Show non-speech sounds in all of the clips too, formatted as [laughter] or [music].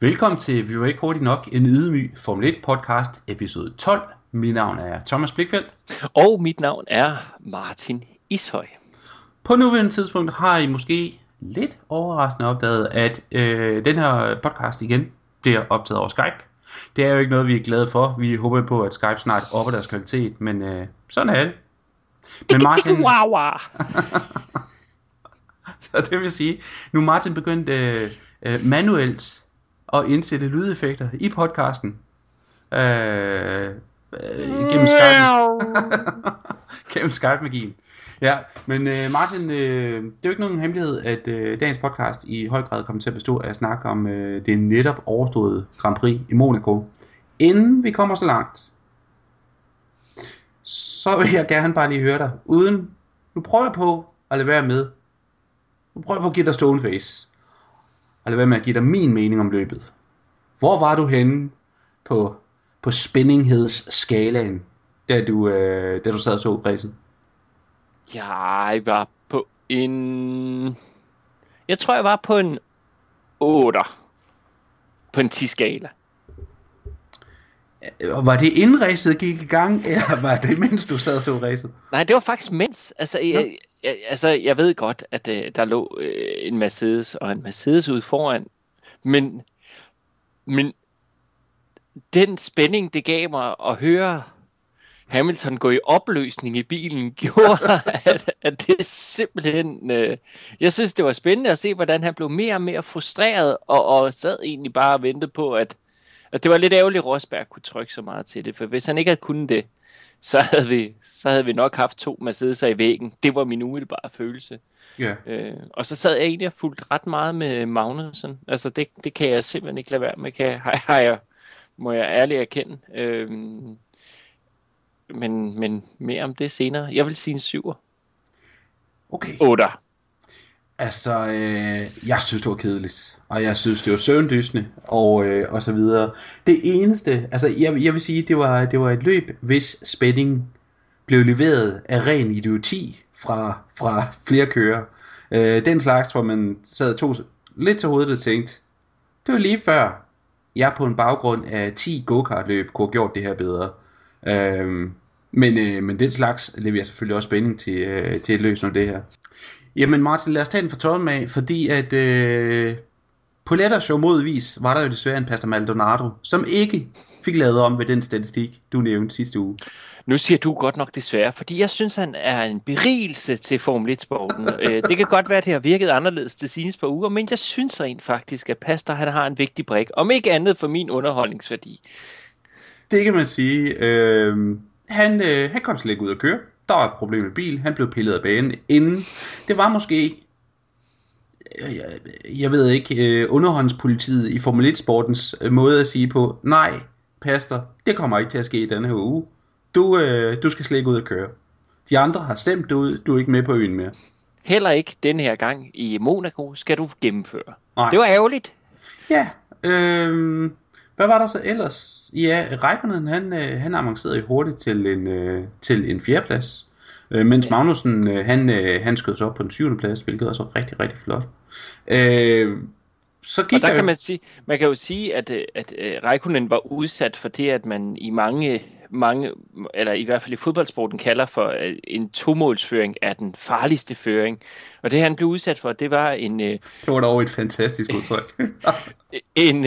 Velkommen til Vi var ikke hurtigt nok, en ydmyg Formel 1 podcast, episode 12. Mit navn er Thomas Blikfeldt. Og mit navn er Martin Ishøj. På nuværende tidspunkt har I måske lidt overraskende opdaget, at øh, den her podcast igen bliver optaget over Skype. Det er jo ikke noget, vi er glade for. Vi håber på, at Skype snart opper deres kvalitet, men øh, sådan er det. Men Martin... wow, wow. [laughs] så det vil sige, nu Martin begyndt øh, øh, manuelt at indsætte lydeffekter i podcasten. Øh, øh, gennem Skype. [laughs] gennem Skype-magien. Ja, men øh, Martin, øh, det er jo ikke nogen hemmelighed, at øh, dagens podcast i høj grad kommer til at bestå af at snakke om øh, det netop overståede Grand Prix i Monaco. Inden vi kommer så langt, så vil jeg gerne bare lige høre dig, uden, nu prøver jeg på at lade være med, nu prøver jeg på at give dig stone face, og lad være med at give dig min mening om løbet. Hvor var du henne på, på spændinghedsskalaen, da du, øh, da du sad og så ræset? Jeg var på en... Jeg tror, jeg var på en 8. På en 10-skala. Og var det inden racet gik i gang, [laughs] eller var det mens du sad og så racet? Nej, det var faktisk mens. Altså, jeg, jeg, altså, jeg ved godt, at uh, der lå uh, en Mercedes og en Mercedes ude foran, men, men den spænding, det gav mig at høre Hamilton gå i opløsning i bilen, [laughs] gjorde, at, at det simpelthen... Øh, jeg synes, det var spændende at se, hvordan han blev mere og mere frustreret, og, og sad egentlig bare og ventede på, at, at det var lidt ærgerligt, at Rosberg kunne trykke så meget til det, for hvis han ikke havde kunnet det, så havde vi, så havde vi nok haft to Mercedes'er i væggen. Det var min umiddelbare følelse. Ja. Øh, og så sad jeg egentlig og fulgte ret meget med Magnussen. Altså det, det kan jeg simpelthen ikke lade være med. Kan, har, har jeg, må jeg ærligt erkende. Øh, men, men mere om det senere. Jeg vil sige en syver. Okay. 8. Altså, øh, jeg synes, det var kedeligt. Og jeg synes, det var søvndysende, og, øh, og så videre. Det eneste, altså, jeg, jeg vil sige, det var, det var et løb, hvis spænding blev leveret af ren idioti fra, fra flere kører. Øh, den slags, hvor man sad to lidt til hovedet og tænkte, det var lige før, jeg på en baggrund af 10 go-kart-løb kunne have gjort det her bedre. Øh, men, øh, men den slags leverer selvfølgelig også spænding til, øh, til et løb som det her. Jamen Martin, lad os tage den fra toppen af, fordi at øh, på lettere show modvis var der jo desværre en Pastor Maldonado, som ikke fik lavet om ved den statistik, du nævnte sidste uge. Nu siger du godt nok desværre, fordi jeg synes, han er en berigelse til Formel 1-sporten. Øh, det kan godt være, at det har virket anderledes til sine par uger, men jeg synes rent faktisk, at Pastor han har en vigtig brik, om ikke andet for min underholdningsværdi. Det kan man sige. Øh, han, øh, han kom slet ikke ud at køre. Der var et problem med bil. Han blev pillet af banen inden. Det var måske jeg, jeg ved ikke, øh, underhåndspolitiet i Formel 1-sportens øh, måde at sige på, nej, pastor, det kommer ikke til at ske i denne her uge. Du, øh, du skal slet ikke ud at køre. De andre har stemt ud, du er ikke med på øen mere. Heller ikke den her gang i Monaco skal du gennemføre. Nej. Det var ærgerligt. Ja, øh, hvad var der så ellers? Ja, Reikonen, han, øh, han avancerede hurtigt til en, øh, til en fjerdeplads. Øh, mens ja. Magnussen, øh, han, øh, han skød sig op på den syvende plads, hvilket også var rigtig, rigtig flot. Øh, så gik og der, der kan man sige, man kan jo sige, at, at, Reikunen var udsat for det, at man i mange, mange, eller i hvert fald i fodboldsporten kalder for en tomålsføring af den farligste føring. Og det han blev udsat for, det var en... Det var dog et fantastisk udtryk. [laughs] en,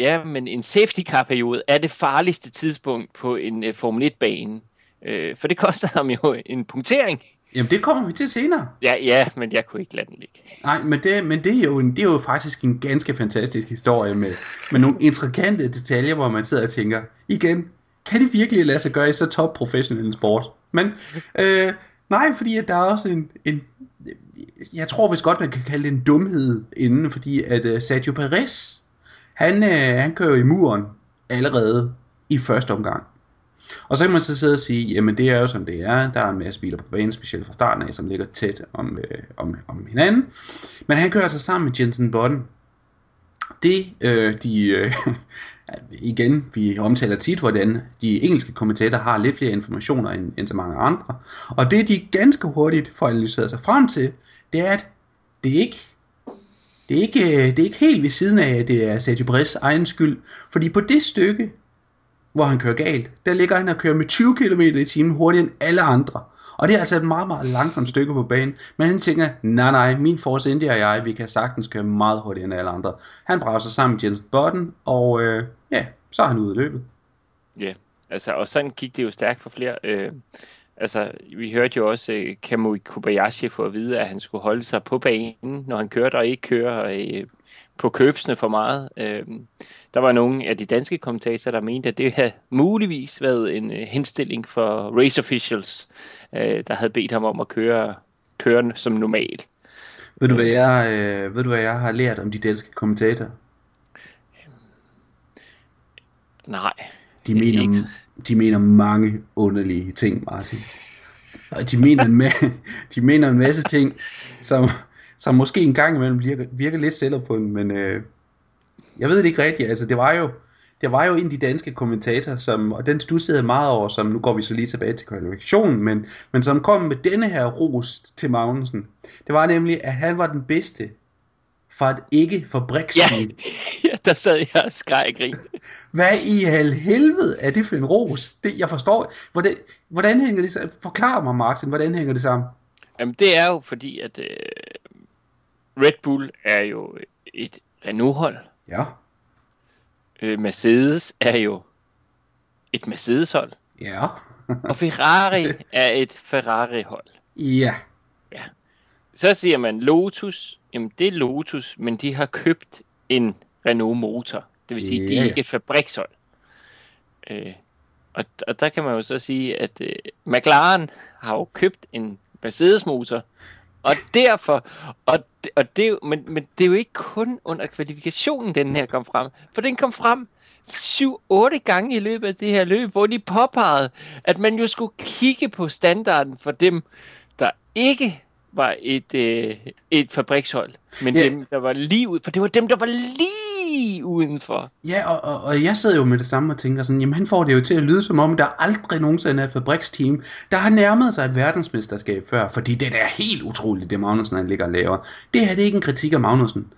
ja, men en safety car periode er det farligste tidspunkt på en uh, Formel 1 bane. Uh, for det koster ham jo en punktering. Jamen det kommer vi til senere. Ja, ja, men jeg kunne ikke lade den ligge. Nej, men det, men det, er, jo en, det er jo faktisk en ganske fantastisk historie med, med nogle intrikante detaljer, hvor man sidder og tænker, igen, kan det virkelig lade sig gøre i så top professionel en sport? Men øh, nej, fordi at der er også en, en, jeg tror vist godt, man kan kalde det en dumhed inden, fordi at uh, Sergio Perez, han, øh, han kører jo i muren allerede i første omgang. Og så kan man så sidde og sige, jamen det er jo som det er, der er en masse biler på banen, specielt fra starten af, som ligger tæt om, øh, om, om hinanden. Men han kører altså sammen med Jensen Button. Det, øh, de, øh, [laughs] igen, vi omtaler tit, hvordan de engelske kommentatorer har lidt flere informationer end, end så mange andre. Og det, de ganske hurtigt får analyseret sig frem til, det er, at det ikke det er ikke, øh, det er ikke helt ved siden af, at det er Sergio Perez egen skyld. Fordi på det stykke, hvor han kører galt, der ligger han og kører med 20 km i timen hurtigere end alle andre. Og det er altså et meget, meget langsomt stykke på banen. Men han tænker, nej, nej, min Force India og jeg, vi kan sagtens køre meget hurtigere end alle andre. Han brager sig sammen med Jens Button, og øh, ja, så er han ude af løbet. Ja, altså, og sådan gik det jo stærkt for flere. Øh, altså, vi hørte jo også øh, Kamui Kobayashi få at vide, at han skulle holde sig på banen, når han kørte og ikke køre øh, på købsene for meget. Øh, der var nogle af de danske kommentatorer, der mente, at det havde muligvis været en øh, henstilling for race officials, øh, der havde bedt ham om at køre kørende som normalt. Ved du, hvad jeg, øh, ved du, hvad jeg har lært om de danske kommentatorer? Nej. De mener, ikke de mener mange underlige ting, Martin. Og de mener en, ma- [laughs] de mener en masse ting, som, som måske en gang imellem virker, virker lidt selvopfundet, men øh, jeg ved det ikke rigtigt. Altså, det var jo, det var jo en af de danske kommentatorer, som, og den stussede meget over, som nu går vi så lige tilbage til kvalifikationen, men, men som kom med denne her ros til Magnussen. Det var nemlig, at han var den bedste for et ikke fabriksteam. [laughs] Ja, der sad jeg og skreg grin. Hvad i al helvede er det for en ros? Det, jeg forstår hvordan, hvordan hænger det sammen? Forklar mig, Martin, hvordan hænger det sammen? Jamen, det er jo fordi, at øh, Red Bull er jo et Renault-hold. Ja, Øh, Mercedes er jo et Mercedes-hold. ja, Og Ferrari [laughs] er et Ferrari-hold. ja, Så siger man Lotus. Jamen, det er Lotus, men de har købt en Renault-motor. Det vil sige, yeah. de er ikke et fabrikshold. Øh, og, og der kan man jo så sige, at øh, McLaren har jo købt en Mercedes-motor, og derfor, og, og det, men, men det er jo ikke kun under kvalifikationen, den her kom frem, for den kom frem 7-8 gange i løbet af det her løb, hvor de påpegede, at man jo skulle kigge på standarden for dem, der ikke var et, øh, et fabrikshold, men Ja. dem, der var lige ud, for det var dem, der var lige udenfor. Ja, og, og, og jeg sidder jo med det samme og tænker sådan, jamen han får det jo til at lyde som om, der aldrig nogensinde er et fabriksteam, der har nærmet sig et verdensmesterskab før, fordi det er helt utroligt, det Magnussen han ligger og laver. Det her det er ikke en kritik af Magnussen.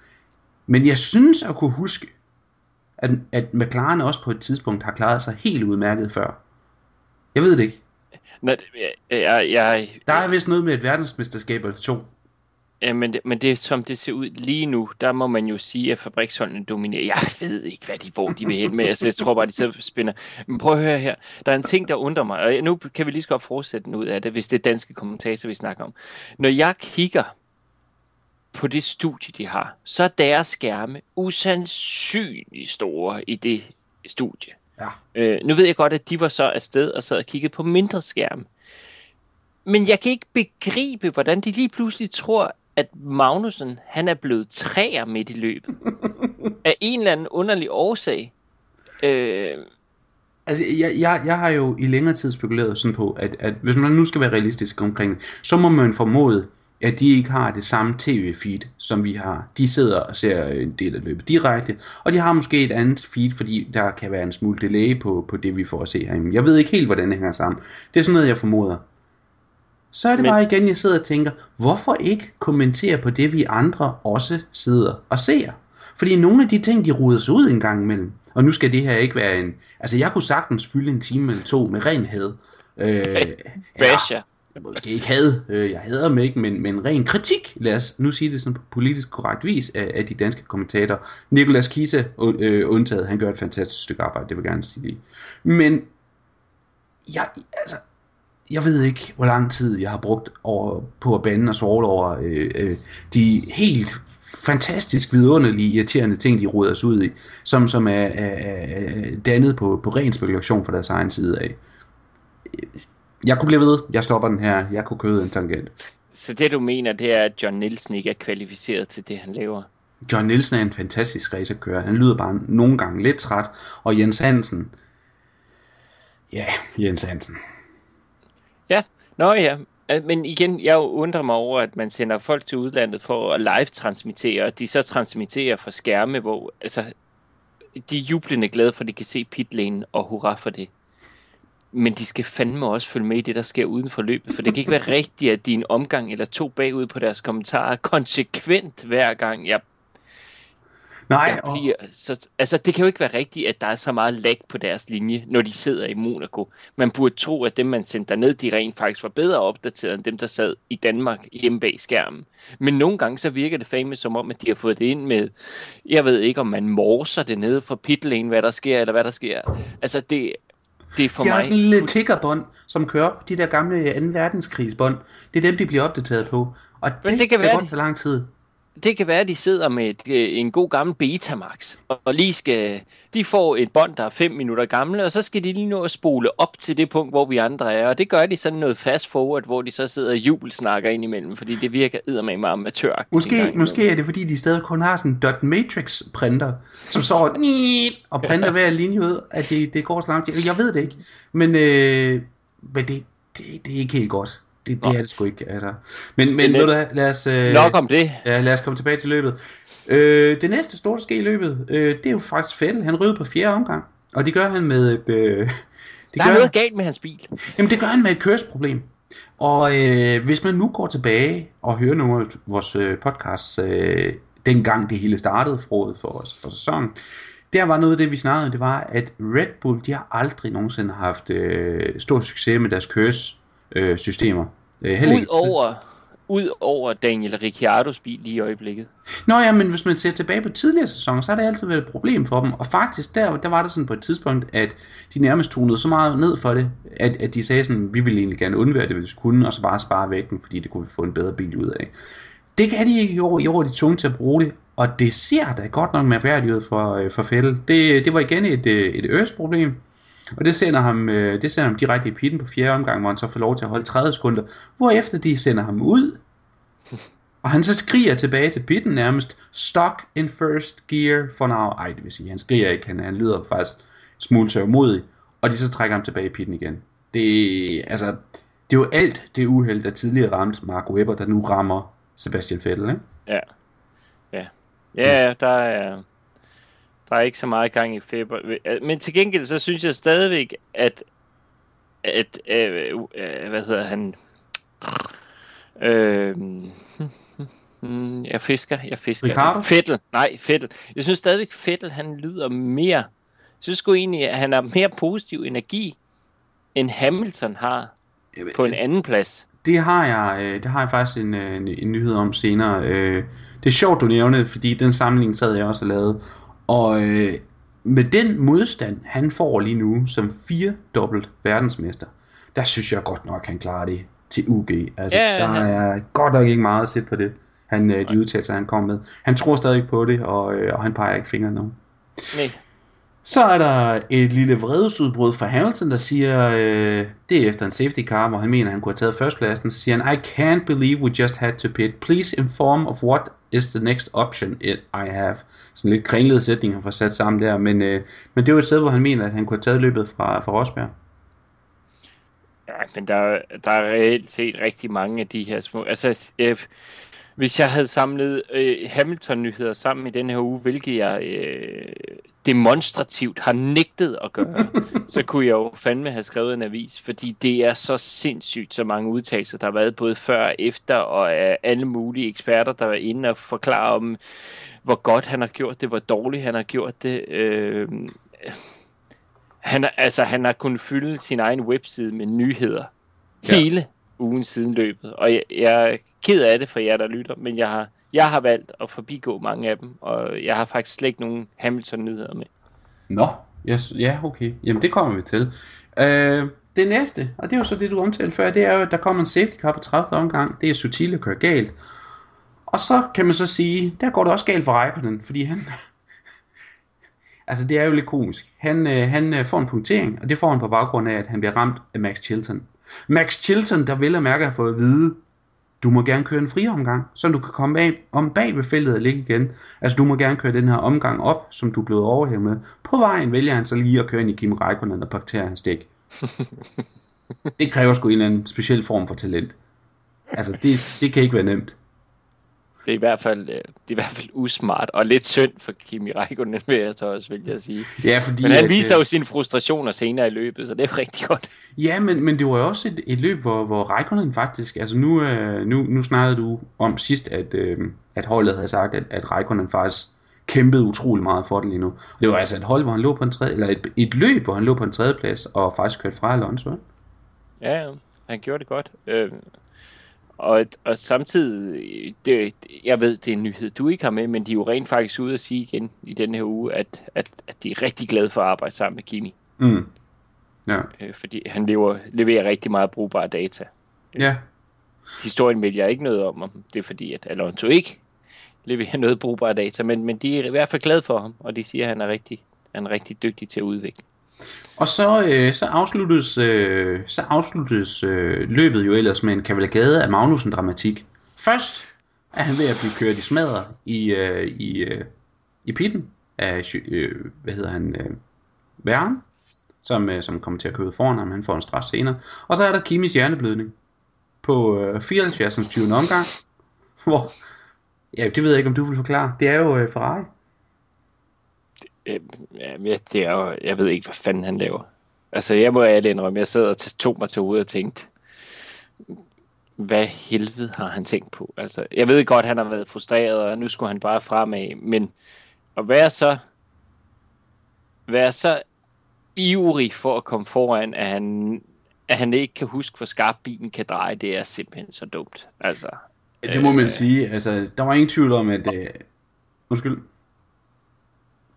Men jeg synes at kunne huske, at, at McLaren også på et tidspunkt har klaret sig helt udmærket før. Jeg ved det ikke. Det- jeg, jeg, Der er vist noget med et verdensmesterskab eller to. Ja, men, det, men det som det ser ud lige nu, der må man jo sige, at fabriksholdene dominerer. Jeg ved ikke, hvad de, hvor de vil hen med. Altså, jeg tror bare, de sidder spænder. Men prøv at høre her. Der er en ting, der undrer mig, og nu kan vi lige så godt fortsætte den ud af det, hvis det er danske kommentator, vi snakker om. Når jeg kigger på det studie, de har, så er deres skærme usandsynligt store i det studie. Ja. Øh, nu ved jeg godt, at de var så afsted og sad og kiggede på mindre skærme. Men jeg kan ikke begribe, hvordan de lige pludselig tror, at Magnussen, han er blevet træer midt i løbet. [laughs] af en eller anden underlig årsag. Øh, Altså, jeg, jeg, jeg har jo i længere tid spekuleret sådan på, at, at hvis man nu skal være realistisk omkring det, så må man formode, at de ikke har det samme tv-feed, som vi har. De sidder og ser en del af løbet direkte, og de har måske et andet feed, fordi der kan være en smule delay på, på det, vi får at se herhjemme. Jeg ved ikke helt, hvordan det hænger sammen. Det er sådan noget, jeg formoder. Så er det Men- bare igen, jeg sidder og tænker, hvorfor ikke kommentere på det, vi andre også sidder og ser? Fordi nogle af de ting, de ruder sig ud en gang imellem, og nu skal det her ikke være en... Altså, jeg kunne sagtens fylde en time eller to med ren had. Øh, jeg måske ikke had, øh, jeg hader dem ikke, men, men ren kritik, lad os nu sige det sådan på politisk korrekt vis, af, af de danske kommentatorer. Nikolas Kise øh, undtaget, han gør et fantastisk stykke arbejde, det vil jeg gerne sige lige. Men, jeg, altså, jeg ved ikke, hvor lang tid jeg har brugt over, på at bande og svole over øh, øh, de helt fantastisk vidunderlige, irriterende ting, de ruder os ud i, som, som er, er, er dannet på, på ren spekulation fra deres egen side af. Jeg kunne blive ved. Jeg stopper den her. Jeg kunne køde en tangent. Så det du mener, det er, at John Nielsen ikke er kvalificeret til det, han laver. John Nielsen er en fantastisk racerkører. Han lyder bare nogle gange lidt træt. Og Jens Hansen... Ja, Jens Hansen. Ja, nå ja. Men igen, jeg undrer mig over, at man sender folk til udlandet for at live-transmittere, og de så transmitterer fra skærme, hvor altså, de er jublende glade for, at de kan se pitlane, og hurra for det. Men de skal fandme også følge med i det, der sker uden for løbet, for det kan ikke være [laughs] rigtigt, at en omgang eller to bagud på deres kommentarer konsekvent hver gang. Jeg, Nej, og, bliver, så, altså det kan jo ikke være rigtigt, at der er så meget lag på deres linje, når de sidder i Monaco. Man burde tro, at dem, man sendte ned, de rent faktisk var bedre opdateret end dem, der sad i Danmark hjemme bag skærmen. Men nogle gange så virker det fame som om, at de har fået det ind med, jeg ved ikke, om man morser det nede fra pitlane, hvad der sker, eller hvad der sker. Altså det, det er for de har mig... sådan en lille tickerbånd, som kører op. De der gamle 2. verdenskrigsbånd. Det er dem, de bliver opdateret på. Og Men det, det kan være, godt de- tage lang tid. Det kan være, at de sidder med et, øh, en god gammel Betamax, og lige skal, de får et bånd, der er 5 minutter gamle, og så skal de lige nå at spole op til det punkt, hvor vi andre er, og det gør de sådan noget fast forward, hvor de så sidder og jubelsnakker ind imellem, fordi det virker eddermame meget amatøragtigt. Måske, måske er det fordi, de stadig kun har sådan en dot matrix printer, som står [laughs] og printer hver linje ud, at det, det går så langt. Jeg ved det ikke, men, øh, men det, det, det er ikke helt godt. Det, det Nå. er det sgu ikke. Altså. Men, men ved du lad os, øh. Nok om det. ja, lad os komme tilbage til løbet. Øh, det næste store ske i løbet, øh, det er jo faktisk Vettel. Han rød på fjerde omgang, og det gør han med et... Øh, det Der er noget galt med hans bil. Jamen det gør han med et kørsproblem. Og øh, hvis man nu går tilbage og hører nogle af vores øh, podcasts, øh, dengang det hele startede forud for, for sæsonen, der var noget af det, vi snakkede det var, at Red Bull, de har aldrig nogensinde haft øh, stor succes med deres kørssystemer. Øh, systemer. øh, heller ikke Udover, ud over Daniel Ricciardos bil lige i øjeblikket. Nå ja, men hvis man ser tilbage på tidligere sæsoner, så har det altid været et problem for dem. Og faktisk, der, der var det sådan på et tidspunkt, at de nærmest tonede så meget ned for det, at, at de sagde sådan, vi ville egentlig gerne undvære det, hvis vi kunne, og så bare spare vægten, fordi det kunne vi få en bedre bil ud af. Det kan de ikke i år. I år er de tvunget til at bruge det, og det ser da godt nok mærkværdigt ud for, øh, for Fettel. Det, det var igen et, øh, et ørsproblem, og det sender, ham, øh, det sender ham direkte i pitten på fjerde omgang, hvor han så får lov til at holde 30 sekunder, hvorefter de sender ham ud, og han så skriger tilbage til pitten nærmest, stock in first gear for now. Ej, det vil sige, han skriger ikke, han, han lyder faktisk smule tørmodig, og de så trækker ham tilbage i pitten igen. Det, altså, det er jo alt det uheld, der tidligere ramte Mark Webber, der nu rammer Sebastian Vettel, ikke? Ja. Ja. Ja, der er, der er ikke så meget gang i feber. Men til gengæld, så synes jeg stadigvæk, at, at øh, øh, hvad hedder han? Øh, hmm, jeg fisker, jeg fisker. Ricardo? Fettel, nej, Fettel. Jeg synes stadigvæk, Fettel, han lyder mere, jeg synes sgu egentlig, at han har mere positiv energi, end Hamilton har på en anden plads. Det har jeg, øh, det har jeg faktisk en, øh, en, en nyhed om senere. Øh, Det er sjovt, du nævner det, fordi den sammenligning sad jeg også og lavet. Og øh, med den modstand, han får lige nu som fire dobbelt verdensmester, der synes jeg godt nok, han klarer det til UG. Altså, Ja, der ja. er godt nok ikke meget at sætte på det, han, øh, de udtalelser, han kom med. Han tror stadig på det, og, øh, og han peger ikke fingeren nu. Nej. Så er der et lille vredesudbrud fra Hamilton, der siger, øh, det er efter en safety car, hvor han mener, han kunne have taget førstpladsen. Så siger han, I can't believe we just had to pit. Please inform of what is the next option it I have. Sådan lidt kringlede sætning, han får sat sammen der, men, øh, men det var et sted, hvor han mener, at han kunne have taget løbet fra, fra Rosberg. Ja, men der, der er reelt set rigtig mange af de her små... Altså, øh, hvis jeg havde samlet øh, Hamilton-nyheder sammen i den her uge, hvilket jeg øh, demonstrativt har nægtet at gøre, så kunne jeg jo fandme have skrevet en avis, fordi det er så sindssygt så mange udtalelser, der har været både før og efter, og af alle mulige eksperter, der var inde og forklare om, hvor godt han har gjort det, hvor dårligt han har gjort det. Øh, han, altså, han har kunnet fylde sin egen webside med nyheder ja. hele ugen siden løbet. Og jeg, jeg er ked af det for jer, der lytter, men jeg har, jeg har valgt at forbigå mange af dem, og jeg har faktisk slet ikke nogen Hamilton-nyheder med. Nå, yes, ja, okay. Jamen, det kommer vi til. Øh, det næste, og det er jo så det, du omtalte før, det er jo, at der kommer en safety car på 30. omgang. Det er Sutil, at kører galt. Og så kan man så sige, der går det også galt for Raikkonen, fordi han... [laughs] altså, det er jo lidt komisk. Han, øh, han øh, får en punktering, og det får han på baggrund af, at han bliver ramt af Max Chilton. Max Chilton, der vil at mærke har fået at vide, du må gerne køre en fri omgang, så du kan komme bag, om bag ved feltet og ligge igen. Altså du må gerne køre den her omgang op, som du er blevet overhældet med. På vejen vælger han så lige at køre ind i Kim Raikkonen og parkere hans dæk. [laughs] det kræver sgu en eller anden speciel form for talent. Altså det, det kan ikke være nemt. Det er i hvert fald, øh, det er i hvert fald usmart, og lidt synd for Kimi Räikkönen, vil jeg så også, vil jeg sige. Ja, fordi Men han viser øh, jo sine frustrationer senere i løbet, så det er rigtig godt. Ja, men, men det var jo også et, et løb, hvor, hvor Raikkonen faktisk, altså nu, øh, nu, nu snakkede du om sidst, at, at holdet havde sagt, at, at Raikkonen faktisk kæmpede utrolig meget for det lige nu. Det var altså et hold, hvor han lå på en tredje, eller et, et løb, hvor han lå på en tredje plads, og faktisk kørte fra Alonso. Ja, han gjorde det godt. Øh, og, og samtidig, det, jeg ved, det er en nyhed, du ikke har med, men de er jo rent faktisk ude at sige igen i den her uge, at, at, at de er rigtig glade for at arbejde sammen med Kimi. Mm. Ja. Øh, fordi han lever, leverer rigtig meget brugbare data. Ja. Historien vil jeg ikke noget om, om det er fordi, at Alonso ikke leverer noget brugbare data, men, men de er i hvert fald glade for ham, og de siger, at han er rigtig, han er rigtig dygtig til at udvikle. Og så, øh, så afsluttes, øh, så afsluttes øh, løbet jo ellers med en kavalkade af Magnussen-dramatik. Først er han ved at blive kørt i smadret i, øh, i, øh, i pitten af, øh, hvad hedder han, øh, Væren, som, øh, som kommer til at køre foran ham. Han får en straf senere. Og så er der Kimis hjerneblødning på øh, 74. 20. omgang, hvor, ja, det ved jeg ikke, om du vil forklare. Det er jo øh, Ferrari. Øh, ja, det er jo, jeg ved ikke, hvad fanden han laver. Altså, jeg må alle indrømme, jeg sad og tog mig til hovedet og tænkte, hvad helvede har han tænkt på? Altså, jeg ved godt, han har været frustreret, og nu skulle han bare fremad, men at være så, være så ivrig for at komme foran, at han, at han ikke kan huske, hvor skarp bilen kan dreje, det er simpelthen så dumt. Altså, det må man øh, sige. Altså, der var ingen tvivl om, at... Øh, undskyld.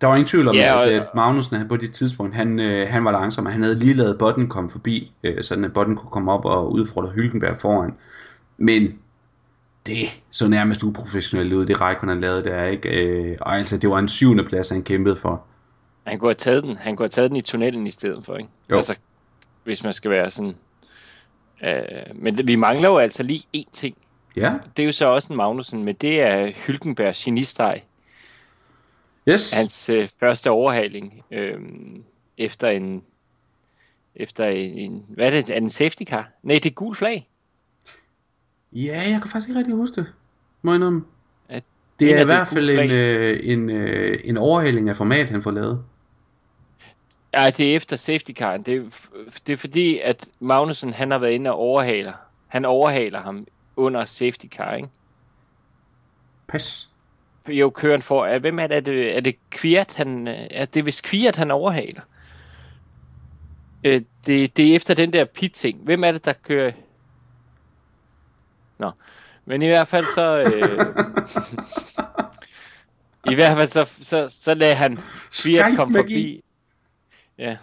Der var ingen tvivl om, ja, og, at, at Magnussen på det tidspunkt, han, øh, han var langsom, og han havde lige lavet Botten komme forbi, øh, sådan at Botten kunne komme op og udfordre Hylkenberg foran. Men det så nærmest uprofessionelt ud, det Raikkonen lavede der, ikke? Øh, og altså, det var en syvende plads, han kæmpede for. Han kunne have taget den, han kunne have taget den i tunnelen i stedet for, ikke? Jo. Altså, hvis man skal være sådan... Øh, men vi mangler jo altså lige én ting. Ja. Det er jo så også en Magnussen, men det er Hylkenbergs genistreg. Yes. Hans øh, første overhaling øh, efter en efter en, en hvad er det, er det en safety car? Nej, det er gul flag. Ja, jeg kan faktisk ikke rigtig huske det. Må jeg indrømme. At det er i hvert fald en, øh, en, øh, en overhaling af format, han får lavet. Ja, det er efter safety car. Det, er, det er fordi, at Magnussen han har været inde og overhaler. Han overhaler ham under safety car, ikke? Pas. Jo, køren for. Hvem er det? Er det, er det Kviat, han... Er det vist Kviat, han overhaler? Øh, det, det er efter den der pit-ting. Hvem er det, der kører... Nå. Men i hvert fald så... Øh, [laughs] I hvert fald så, så, så lagde han Kviat komme forbi. Ja,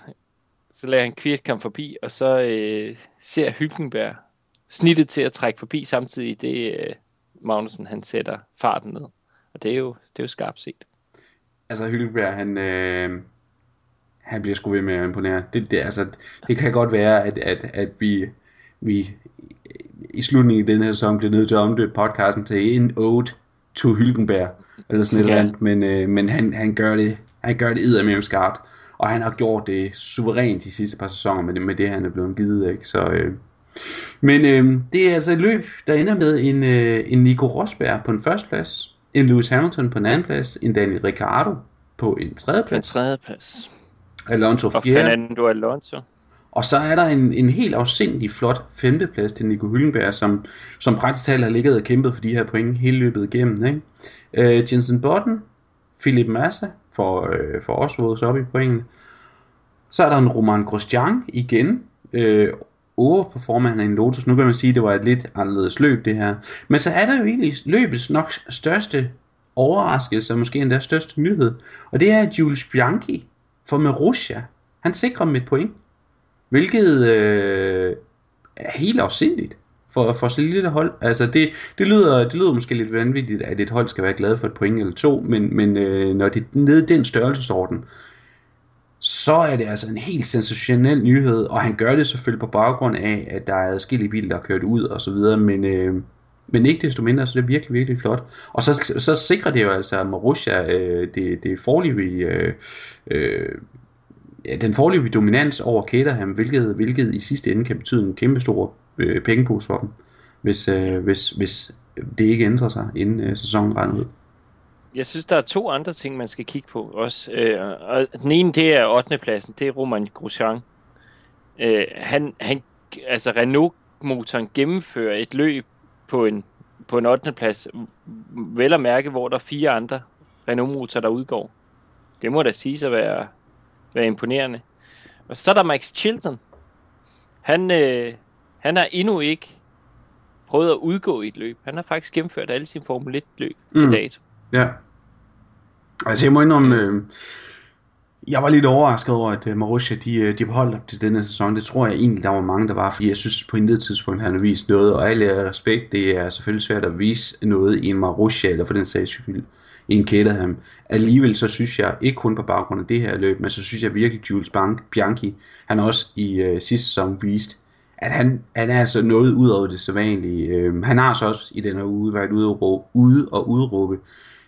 så lader han Kvirt komme forbi, og så øh, ser Hylkenberg snittet til at trække forbi samtidig det øh, Magnussen han sætter farten ned. Og det er jo, det er jo skarpt set. Altså Hylkenberg, han, øh, han bliver sgu ved med at imponere. Det, det, altså, det kan godt være, at, at, at vi, vi i slutningen af den her sæson bliver nødt til at omdøbe podcasten til en ode to Hylkenberg, eller sådan et ja. eller andet, men, øh, men han, han gør det, han gør det med skarpt og han har gjort det suverænt de sidste par sæsoner med det, med det han er blevet givet. Ikke? Så, øh. Men øh, det er altså et løb, der ender med en, øh, en Nico Rosberg på en første plads, en Lewis Hamilton på en anden plads, en Daniel Ricciardo på en tredje plads. På en tredje plads. Alonso og fjerde. Fernando Alonso. Og så er der en, en helt afsindig flot femteplads til Nico Hülkenberg, som, som praktisk talt har ligget og kæmpet for de her point hele løbet igennem. Ikke? Øh, Jensen Button, Philip Massa, for, øh, for os våget op i pointene. Så er der en Roman Grosjean igen, øh, overperformer han en Lotus. Nu kan man sige, at det var et lidt anderledes løb det her. Men så er der jo egentlig løbets nok største overraskelse, og måske endda største nyhed. Og det er, at Jules Bianchi fra Marussia, han sikrer med et point. Hvilket øh, er helt afsindigt for, for så lille hold. Altså det, det, lyder, det lyder måske lidt vanvittigt, at et hold skal være glad for et point eller to, men, men øh, når det er nede i den størrelsesorden, så er det altså en helt sensationel nyhed, og han gør det selvfølgelig på baggrund af, at der er adskillige biler, der er kørt ud og så videre, men, øh, men ikke desto mindre, så det er virkelig, virkelig flot. Og så, så sikrer det jo altså Marussia øh, det, det forlige øh, øh, ja, den forløbige dominans over Caterham, hvilket, hvilket i sidste ende kan betyde en kæmpe stor øh, pengepose for dem, hvis, øh, hvis, hvis det ikke ændrer sig, inden øh, sæsonen regner ud. Jeg synes, der er to andre ting, man skal kigge på også. Øh, og den ene, det er 8. pladsen, det er Roman Grosjean. Øh, han, han, altså Renault-motoren gennemfører et løb på en, på en 8. plads, vel at mærke, hvor der er fire andre Renault-motor, der udgår. Det må da sige at være, være imponerende. Og så er der Max Chilton. Han, øh, han har endnu ikke prøvet at udgå i et løb. Han har faktisk gennemført alle sine Formel 1 løb mm. til dato. Ja. Altså jeg må indrømme, øh, jeg var lidt overrasket over, at uh, Marussia, de, øh, de beholdt op til denne sæson. Det tror jeg egentlig, der var mange, der var, fordi jeg synes på intet tidspunkt, han har vist noget, og alle respekt, det er selvfølgelig svært at vise noget i en Marussia, eller for den sags skyld i en Caterham. Alligevel så synes jeg, ikke kun på baggrund af det her løb, men så synes jeg virkelig, Jules Bianchi, han også i uh, sidste sæson vist, at han, han er altså noget ud over det sædvanlige. Uh, han har så også i den her uge været ude og, ude og udråbe,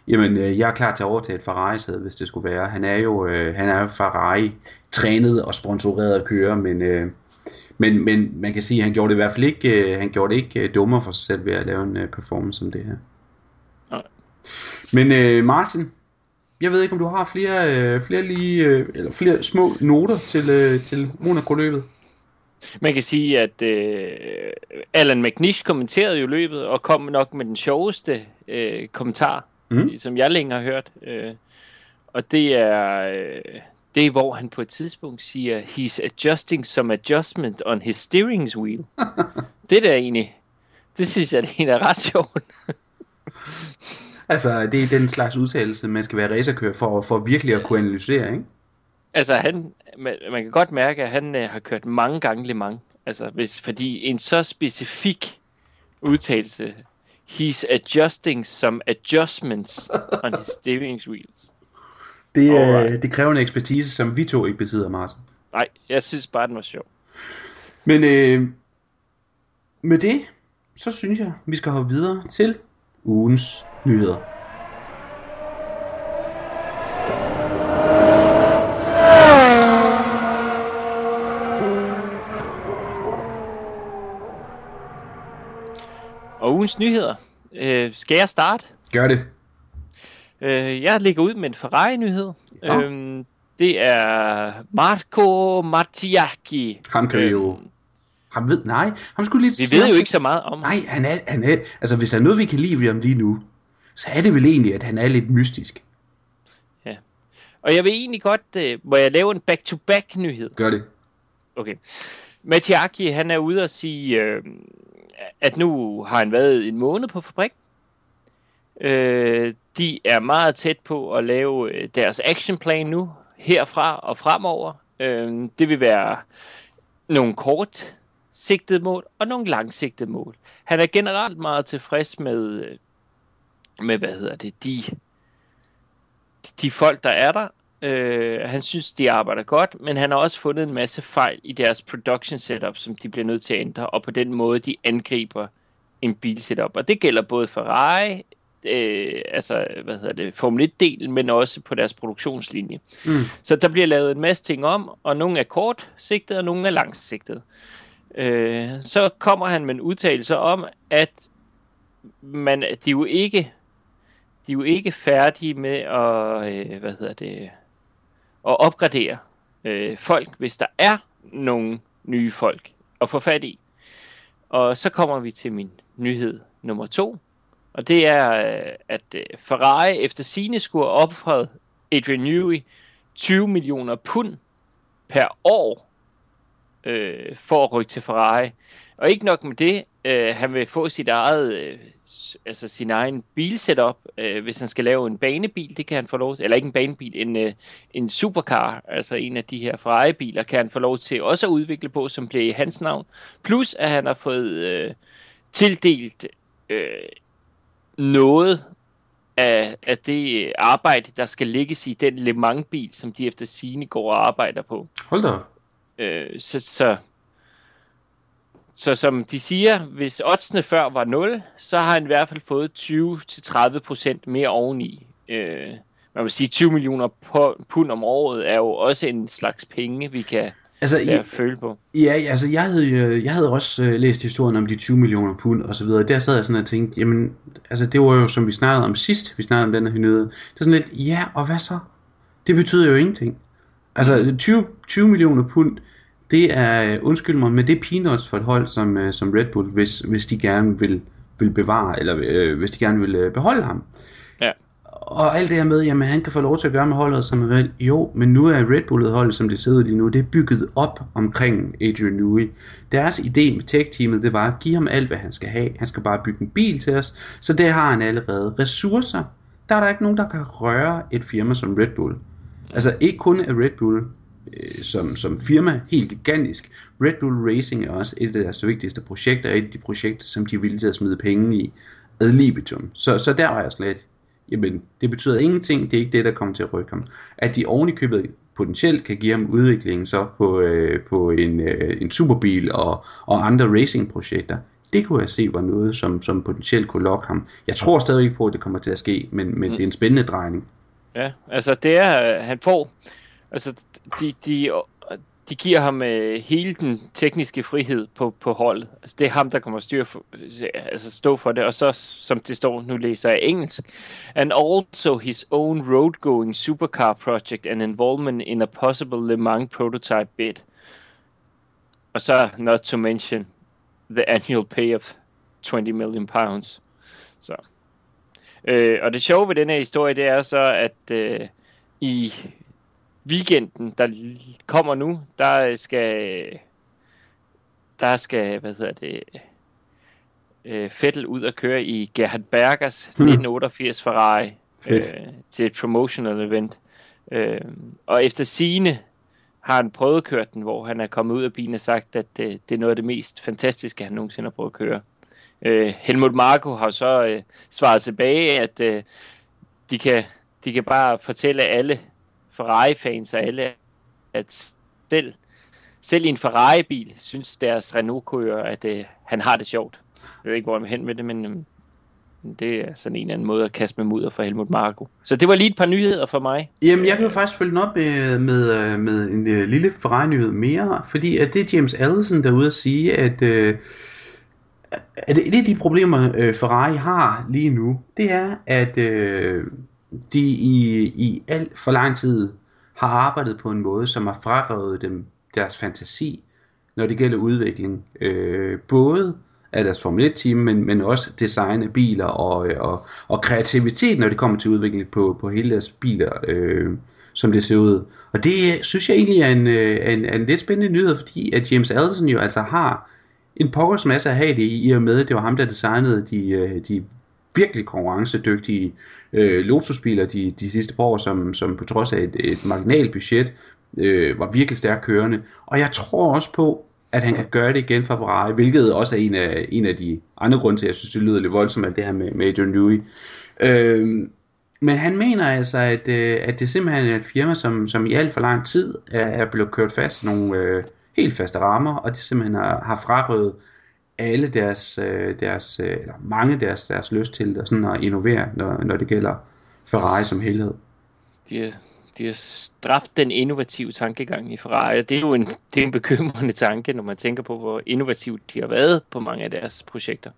Jamen, øh, jeg er klar til at overtage et Ferrari-sæde, hvis det skulle være. Han er jo øh, han er Ferrari trænet og sponsoreret at køre, men, øh, men, men man kan sige, at han gjorde det i hvert fald ikke, øh, han gjorde det ikke øh, dummere for sig selv ved at lave en øh, performance som det her. Nej. Men øh, Martin, jeg ved ikke, om du har flere, øh, flere, lige, øh, eller flere små noter til, øh, til Monaco-løbet? Man kan sige, at øh, Alan McNish kommenterede jo løbet, og kom nok med den sjoveste øh, kommentar mm. som jeg længere har hørt. Øh, og det er, øh, det er, hvor han på et tidspunkt siger, he's adjusting some adjustment on his steering wheel. [laughs] det der egentlig, det synes jeg, det er ret sjovt. [laughs] altså, det er den slags udtalelse, man skal være racerkører for, for virkelig at kunne analysere, ikke? Altså, han, man, man kan godt mærke, at han øh, har kørt mange gange Le Mans. Altså, hvis, fordi en så specifik udtalelse He's adjusting some adjustments on his [laughs] steering wheels. Det, uh, det kræver en ekspertise, som vi to ikke besidder, Martin. Nej, jeg synes bare, den var sjov. Men øh, med det, så synes jeg, vi skal hoppe videre til ugens nyheder. Ugens nyheder. Øh, skal jeg starte? Gør det. Øh, jeg ligger ud med en Ferrari-nyhed. Ja. Øhm, det er Marco Mattiacchi. Ham kan vi jo... Øhm, han ved, nej, han skulle lige... Vi ved jo ikke så meget om Nej, han er, han er, altså hvis der er noget, vi kan lide ved ham lige nu, så er det vel egentlig, at han er lidt mystisk. Ja. Og jeg vil egentlig godt, øh, må jeg lave en back-to-back nyhed? Gør det. Okay. Mattiacchi, han er ude og sige, øh, at nu har han været en måned på fabrik. Øh, de er meget tæt på at lave øh, deres actionplan nu, herfra og fremover. Øh, det vil være nogle kort sigtede mål og nogle langsigtede mål. Han er generelt meget tilfreds med, øh, med hvad hedder det, de, de folk, der er der, Øh, han synes, de arbejder godt, men han har også fundet en masse fejl i deres production setup, som de bliver nødt til at ændre, og på den måde, de angriber en bilsetup. Og det gælder både Ferrari, øh, altså, hvad hedder det, Formel 1-delen, men også på deres produktionslinje. Mm. Så der bliver lavet en masse ting om, og nogle er kortsigtede, og nogle er langsigtede. Øh, så kommer han med en udtalelse om, at man, de jo ikke de er jo ikke færdige med at, øh, hvad hedder det, at opgradere øh, folk, hvis der er nogle nye folk at få fat i. Og så kommer vi til min nyhed nummer to, og det er, øh, at øh, Ferrari efter sine skulle have opfret Adrian Newey 20 millioner pund per år øh, for at rykke til Ferrari. Og ikke nok med det, øh, han vil få sit eget øh, altså sin egen bilsetup, øh, hvis han skal lave en banebil, det kan han få lov til, eller ikke en banebil, en, øh, en supercar, altså en af de her Ferrari-biler, kan han få lov til også at udvikle på, som bliver i hans navn. Plus at han har fået øh, tildelt øh, noget af, af det arbejde, der skal ligges i den Le Mans-bil, som de efter sine går og arbejder på. Hold da. Øh, så, så så som de siger, hvis oddsene før var 0, så har han i hvert fald fået 20-30% mere oveni. Øh, man vil sige, 20 millioner pund om året er jo også en slags penge, vi kan altså, i, føle på. Ja, altså jeg havde, øh, jeg havde også øh, læst historien om de 20 millioner pund og så videre. Der sad jeg sådan og tænkte, jamen, altså det var jo som vi snakkede om sidst, vi snakkede om den her nyhed. Det er sådan lidt, ja, og hvad så? Det betyder jo ingenting. Altså 20, 20 millioner pund, det er, undskyld mig, men det er peanuts for et hold som, øh, som Red Bull, hvis, hvis de gerne vil, vil bevare, eller øh, hvis de gerne vil øh, beholde ham. Ja. og alt det her med, jamen han kan få lov til at gøre med holdet, som han vil. Jo, men nu er Red Bullet holdet, som det ud lige nu, det er bygget op omkring Adrian Newey. Deres idé med tech-teamet, det var at give ham alt, hvad han skal have. Han skal bare bygge en bil til os, så det har han allerede. Ressourcer, der er der ikke nogen, der kan røre et firma som Red Bull. Altså ikke kun er Red Bull øh, som, som firma helt gigantisk. Red Bull Racing er også et af deres vigtigste projekter, et af de projekter, som de ville til at smide penge i ad libitum. Så, så der var jeg slet, jamen det betyder ingenting, det er ikke det, der kommer til at rykke ham. At de oven i købet potentielt kan give ham udvikling så på, øh, på en, øh, en superbil og, og andre racingprojekter, det kunne jeg se var noget, som, som potentielt kunne lokke ham. Jeg tror stadig på, at det kommer til at ske, men, men mm. det er en spændende drejning. Ja, altså det er, øh, han får, altså de, de, de giver ham øh, hele den tekniske frihed på, på holdet. Altså det er ham, der kommer styr styre for, altså stå for det, og så, som det står, nu læser jeg engelsk, and also his own road-going supercar project and involvement in a possible Le Mans prototype bid. Og så, not to mention, the annual pay of 20 million pounds. Så. Øh, og det sjove ved den her historie, det er så, at øh, i weekenden, der kommer nu, der skal, der skal, hvad hedder det, øh, Fettel ud og køre i Gerhard Bergers [laughs] 1988 Ferrari øh, til et promotional event. Øh, og efter sine har han prøvet at køre den, hvor han er kommet ud af bilen og sagt, at det, det er noget af det mest fantastiske, han nogensinde har prøvet at køre. Øh, Helmut Marko har så øh, svaret tilbage, at øh, de, kan, de kan bare fortælle alle Ferrari-fans og alle, at selv, selv i en Ferrari-bil, synes deres Renault-kører, at øh, han har det sjovt. Jeg ved ikke, hvor jeg er hen med det, men øh, det er sådan en eller anden måde at kaste med mudder for Helmut Marko. Så det var lige et par nyheder for mig. Jamen, jeg kan jo faktisk følge den op øh, med, med, med en øh, lille Ferrari-nyhed mere, fordi at det er James Allison, der er ude at sige, at Øh, [laughs] at det er de problemer, øh, Ferrari har lige nu, det er, at øh, de i, i alt for lang tid har arbejdet på en måde, som har frarøvet dem deres fantasi, når det gælder udvikling. Øh, både af deres Formel 1-team, men, men også design af biler og, øh, og, og kreativitet, når det kommer til udvikling på, på hele deres biler, øh, som det ser ud. Og det øh, synes jeg egentlig er en, øh, en, en lidt spændende nyhed, fordi at James Allison jo altså har en pokkers masse at have det i, i og med, at det var ham, der designede de, øh, de virkelig konkurrencedygtige øh, Lotusbiler de, de sidste par år, som, som på trods af et, et marginalt budget, øh, var virkelig stærkt kørende. Og jeg tror også på, at han kan gøre det igen for Ferrari, hvilket også er en af, en af de andre grunde til, at jeg synes, det lyder lidt voldsomt, alt det her med, med Adrian Newey. Øh, men han mener altså, at, øh, at det simpelthen er et firma, som, som i alt for lang tid er, er blevet kørt fast i nogle øh, helt faste rammer, og de simpelthen har, har frarøvet alle deres, øh, deres øh, eller mange deres, deres lyst til at, sådan at innovere, når, når det gælder Ferrari som helhed. De, de har strabt den innovative tankegang i Ferrari, det er jo en, det er en bekymrende tanke, når man tænker på, hvor innovativt de har været på mange af deres projekter.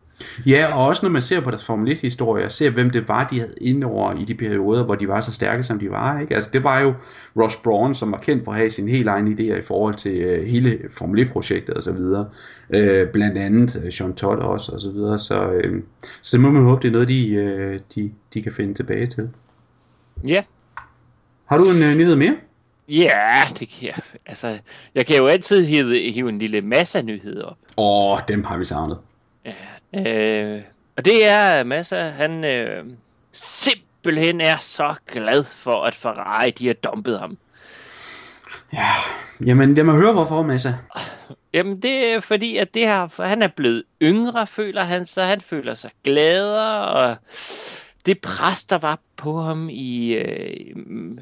Ja, og også når man ser på deres Formel 1-historie, og ser hvem det var, de havde inde over i de perioder, hvor de var så stærke, som de var. Ikke? Altså, det var jo Ross Brawn, som var kendt for at have sin helt egen idéer i forhold til uh, hele Formel 1-projektet og så videre. Uh, blandt andet uh, Sean Todd også og så videre. Så, uh, så det må man håbe, det er noget, de, uh, de, de kan finde tilbage til. Ja, har du en uh, nyhed mere? Ja, det kan jeg. Altså, jeg kan jo altid hive, hive en lille masse nyheder op. Åh, oh, dem har vi savnet. Øh, og det er Massa, han øh, simpelthen er så glad for, at Ferrari de har dumpet ham. Ja, jamen jeg må høre hvorfor, Massa. Jamen det er fordi, at det her, han er blevet yngre, føler han, så han føler sig gladere, og det pres, der var på ham i øh,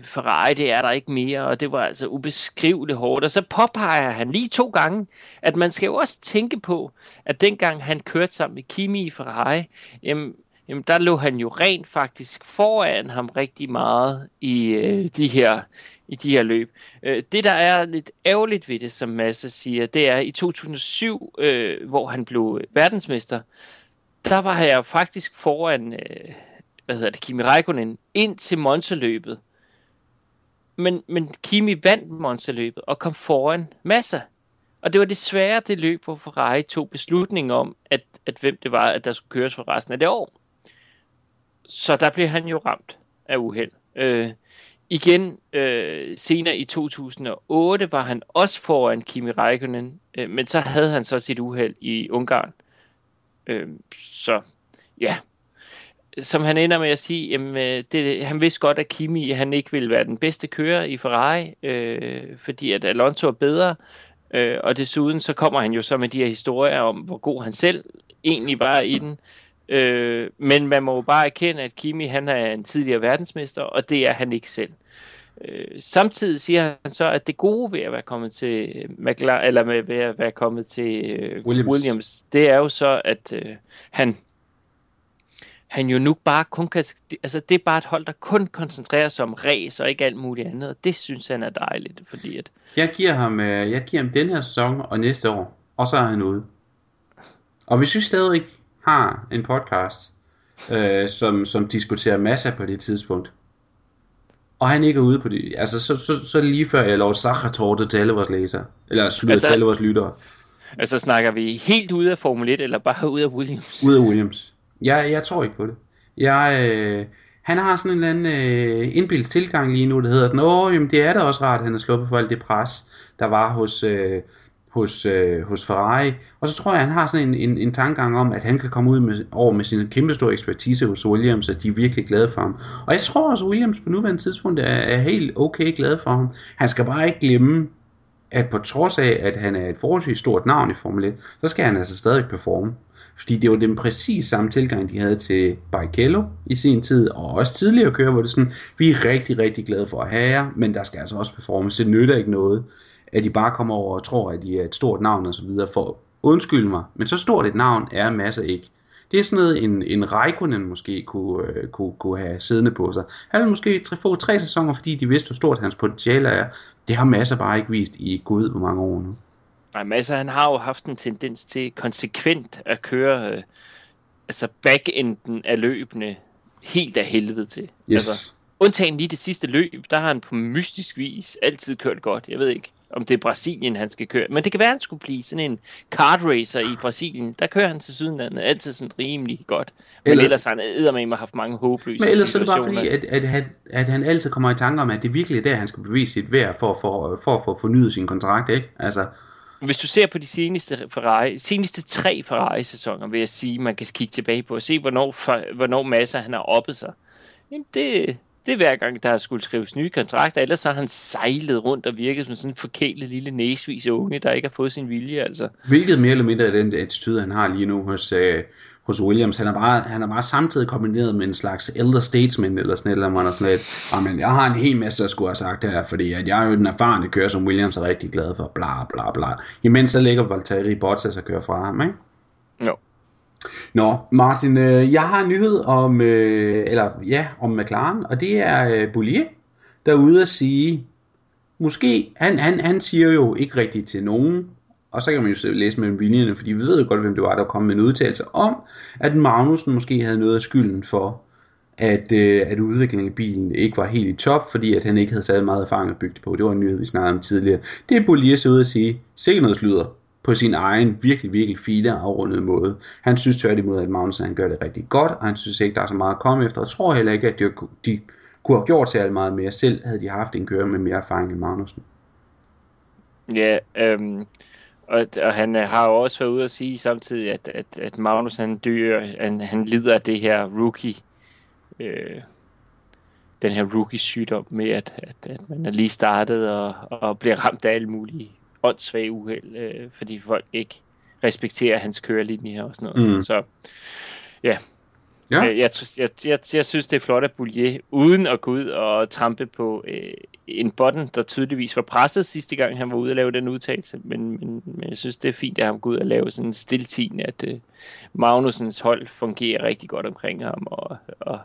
Ferrari, det er der ikke mere, og det var altså ubeskriveligt hårdt. Og så påpeger han lige to gange, at man skal jo også tænke på, at dengang han kørte sammen med Kimi i Ferrari, jamen, jamen der lå han jo rent faktisk foran ham rigtig meget i øh, de her i de her løb. Øh, det, der er lidt ærgerligt ved det, som Massa siger, det er i 2007, øh, hvor han blev verdensmester, der var jeg faktisk foran øh, hvad hedder det, Kimi Räikkönen ind til Monza-løbet. Men, men Kimi vandt Monza-løbet og kom foran Massa. Og det var desværre det løb, hvor Ferrari tog beslutningen om, at, at hvem det var, at der skulle køres for resten af det år. Så der blev han jo ramt. af uheld. Øh, igen, øh, senere i 2008 var han også foran Kimi Räikkönen, øh, men så havde han så sit uheld i Ungarn. Øh, så ja, som han ender med at sige, jamen, øh, det, han vidste godt, at Kimi han ikke ville være den bedste kører i Ferrari, øh, fordi at Alonso er bedre, øh, og desuden så kommer han jo så med de her historier om, hvor god han selv egentlig var i den. Øh, men man må jo bare erkende, at Kimi han er en tidligere verdensmester, og det er han ikke selv. Øh, samtidig siger han så, at det gode ved at være kommet til McLaren, eller med, ved at være kommet til øh, Williams. Williams, det er jo så, at øh, han han jo nu bare kun kan, altså det er bare et hold, der kun koncentrerer sig om race og ikke alt muligt andet, og det synes han er dejligt, fordi at... Jeg giver ham, øh, jeg giver ham den her sæson og næste år, og så er han ude. Og hvis vi stadig har en podcast, øh, som, som diskuterer masser på det tidspunkt, og han ikke er ude på det, altså så, så, så lige før jeg lover sakkertorte til alle vores læsere, eller slutter altså, til alle vores lyttere. Altså snakker vi helt ude af Formel 1, eller bare ude af Williams? Ude af Williams. Jeg, jeg tror ikke på det. Jeg, øh, han har sådan en eller anden øh, indbildt tilgang lige nu, der hedder sådan, åh, jamen det er da også rart, at han har sluppet for alt det pres, der var hos, øh, hos, øh, hos Ferrari. Og så tror jeg, han har sådan en, en, en tankegang om, at han kan komme ud med, over med sin kæmpe store ekspertise hos Williams, at de er virkelig glade for ham. Og jeg tror også, at Williams på nuværende tidspunkt er, er helt okay glad for ham. Han skal bare ikke glemme, at på trods af, at han er et forholdsvis stort navn i Formel 1, så skal han altså stadig performe. Fordi det var den præcis samme tilgang, de havde til Barrichello i sin tid, og også tidligere kører, hvor det sådan, vi er rigtig, rigtig glade for at have jer, men der skal altså også performance. Det nytter ikke noget, at de bare kommer over og tror, at de er et stort navn og så videre, for undskyld mig, men så stort et navn er masser ikke. Det er sådan noget, en, en Raikkonen måske kunne, øh, kunne, kunne have siddende på sig. Han ville måske tre, få tre sæsoner, fordi de vidste, hvor stort hans potentiale er. Det har masser bare ikke vist i gud hvor mange år nu. Nej, men altså, han har jo haft en tendens til konsekvent at køre øh, altså backenden af løbende helt af helvede til. Yes. Altså, undtagen lige det sidste løb, der har han på mystisk vis altid kørt godt. Jeg ved ikke, om det er Brasilien, han skal køre. Men det kan være, at han skulle blive sådan en kart racer i Brasilien. Der kører han til sydenlandet altid sådan rimelig godt. Men Eller, ellers har han med har haft mange håbløse Men ellers er det bare fordi, at, at, at, at han altid kommer i tanke om, at det virkelig er der, han skal bevise sit værd for, for, for at få fornyet sin kontrakt. Ikke? Altså, hvis du ser på de seneste, Ferrari, seneste tre Ferrari-sæsoner, vil jeg sige, man kan kigge tilbage på og se, hvornår, hvornår Massa han har oppet sig. Jamen det, det er hver gang, der har skulle skrives nye kontrakter, ellers har han sejlet rundt og virket som sådan en forkælet lille næsvis unge, der ikke har fået sin vilje. Altså. Hvilket mere eller mindre er den attitude, han har lige nu hos, øh, hos Williams. Han er, bare, han er bare samtidig kombineret med en slags elder statesman eller sådan eller er sådan lidt, men jeg har en hel masse, der skulle have sagt her, fordi at jeg er jo den erfarne kører, som Williams er rigtig glad for, bla bla bla. Imens så ligger Valtteri Bottas og kører fra ham, ikke? Jo. Nå, Martin, øh, jeg har en nyhed om, øh, eller ja, om McLaren, og det er øh, Boulier, der er ude at sige, måske, han, han, han siger jo ikke rigtigt til nogen, og så kan man jo læse mellem linjerne, fordi vi ved jo godt, hvem det var, der kom med en udtalelse om, at Magnussen måske havde noget af skylden for, at, øh, at udviklingen af bilen ikke var helt i top, fordi at han ikke havde særlig meget erfaring at bygge det på. Det var en nyhed, vi snakkede om tidligere. Det er så ud at sige, sikkert noget sluder på sin egen virkelig, virkelig fine afrundede måde. Han synes tværtimod, at Magnussen han gør det rigtig godt, og han synes ikke, der er så meget at komme efter, og tror heller ikke, at de, de kunne have gjort særlig meget mere selv, havde de haft en kører med mere erfaring end Magnussen. Ja, øhm, og, og han øh, har jo også været ude at sige samtidig, at, at, at Magnus han dør, han, han lider af det her rookie, øh, den her rookie sygdom med, at, at, at man er lige startet og, og bliver ramt af alle mulige åndssvage uheld, øh, fordi folk ikke respekterer hans kørelinje og sådan noget. Mm. Så ja, Ja. Øh, jeg, jeg, jeg, jeg synes, det er flot at Boulier, uden at gå ud og trampe på øh, en button, der tydeligvis var presset sidste gang, han var ude og lave den udtalelse. Men, men, men jeg synes, det er fint, at han går ud og lave sådan en stiltigende, at øh, Magnusens hold fungerer rigtig godt omkring ham, og, og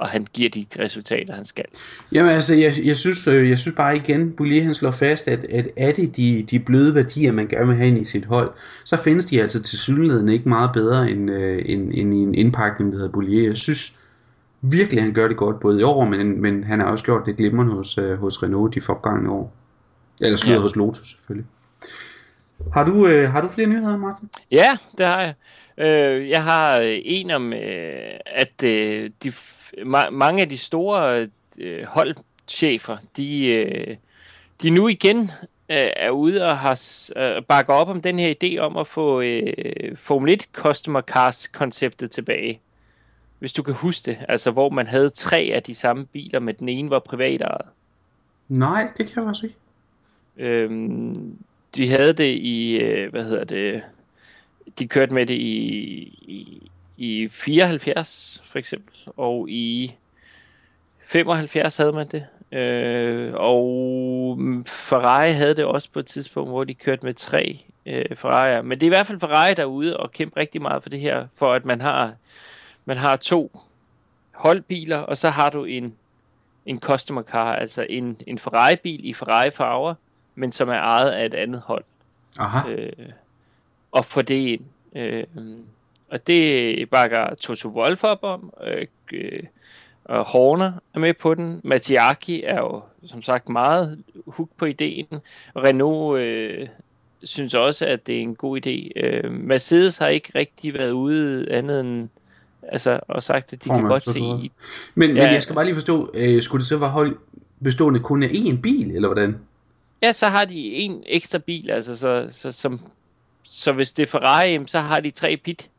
og han giver de resultater, han skal. Jamen altså, jeg, jeg, synes, øh, jeg synes bare igen, Boulier han slår fast, at, at er det de, de bløde værdier, man gerne vil have ind i sit hold, så findes de altså til synligheden ikke meget bedre end, øh, end, end i en indpakning, der hedder Boulier. Jeg synes virkelig, han gør det godt, både i år, men, men han har også gjort det glimrende hos, øh, hos Renault de forgangne år. Eller slutter ja. hos Lotus selvfølgelig. Har du, øh, har du flere nyheder, Martin? Ja, det har jeg. Øh, jeg har øh, en om, øh, at øh, de, ma- mange af de store øh, holdchefer, de, øh, de nu igen øh, er ude og har øh, bakker op om den her idé om at få øh, Formel 1 Customer Cars konceptet tilbage. Hvis du kan huske det, altså hvor man havde tre af de samme biler, men den ene var privatejet. Nej, det kan jeg faktisk ikke. Øhm, de havde det i, øh, hvad hedder det, de kørte med det i, i, i 74 for eksempel, og i 75 havde man det. Øh, og Ferrari havde det også på et tidspunkt, hvor de kørte med tre øh, Ferrari'er. Men det er i hvert fald Ferrari derude og kæmpe rigtig meget for det her, for at man har, man har to holdbiler, og så har du en, en customer car, altså en, en Ferrari-bil i Ferrari-farver, men som er ejet af et andet hold. Aha. Øh, og få det ind. Øh, og det bakker Toto Wolff op om. Øh, øh, og Horner er med på den. Matiaki er jo som sagt meget hooked på ideen. Renault øh, synes også, at det er en god idé. Øh, Mercedes har ikke rigtig været ude andet end altså, og sagt, at de kan godt se... Men, ja, men jeg skal bare lige forstå, øh, skulle det så være hold bestående kun af én bil, eller hvordan? Ja, så har de en ekstra bil, altså så, så, som, så hvis det er Ferrari, så har de tre pit.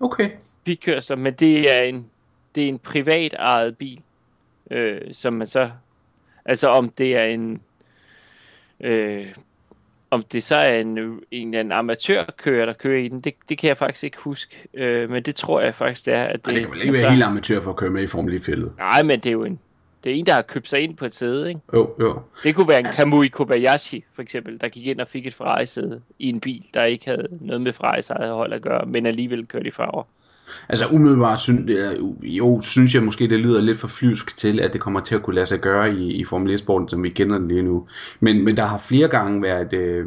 Okay. Pitkørsler, men det er en, det er en privat ejet bil, øh, som man så, altså om det er en, øh, om det så er en, en, en amatørkører, der kører i den, det, det kan jeg faktisk ikke huske. Øh, men det tror jeg faktisk, det er. At det, Ej, det kan vel ikke være helt amatør for at køre med i Formel 1-fældet? Nej, men det er jo en, det er en, der har købt sig ind på et sæde, ikke? Jo, jo. Det kunne være en altså... Kamui Kobayashi, for eksempel, der gik ind og fik et Ferrari-sæde i en bil, der ikke havde noget med Ferraris eget hold at gøre, men alligevel kørte i farver. Altså umiddelbart synes, jo, synes jeg måske, det lyder lidt for flyvsk til, at det kommer til at kunne lade sig gøre i, i Formel 1-sporten, som vi kender den lige nu. Men, men der har flere gange været, øh,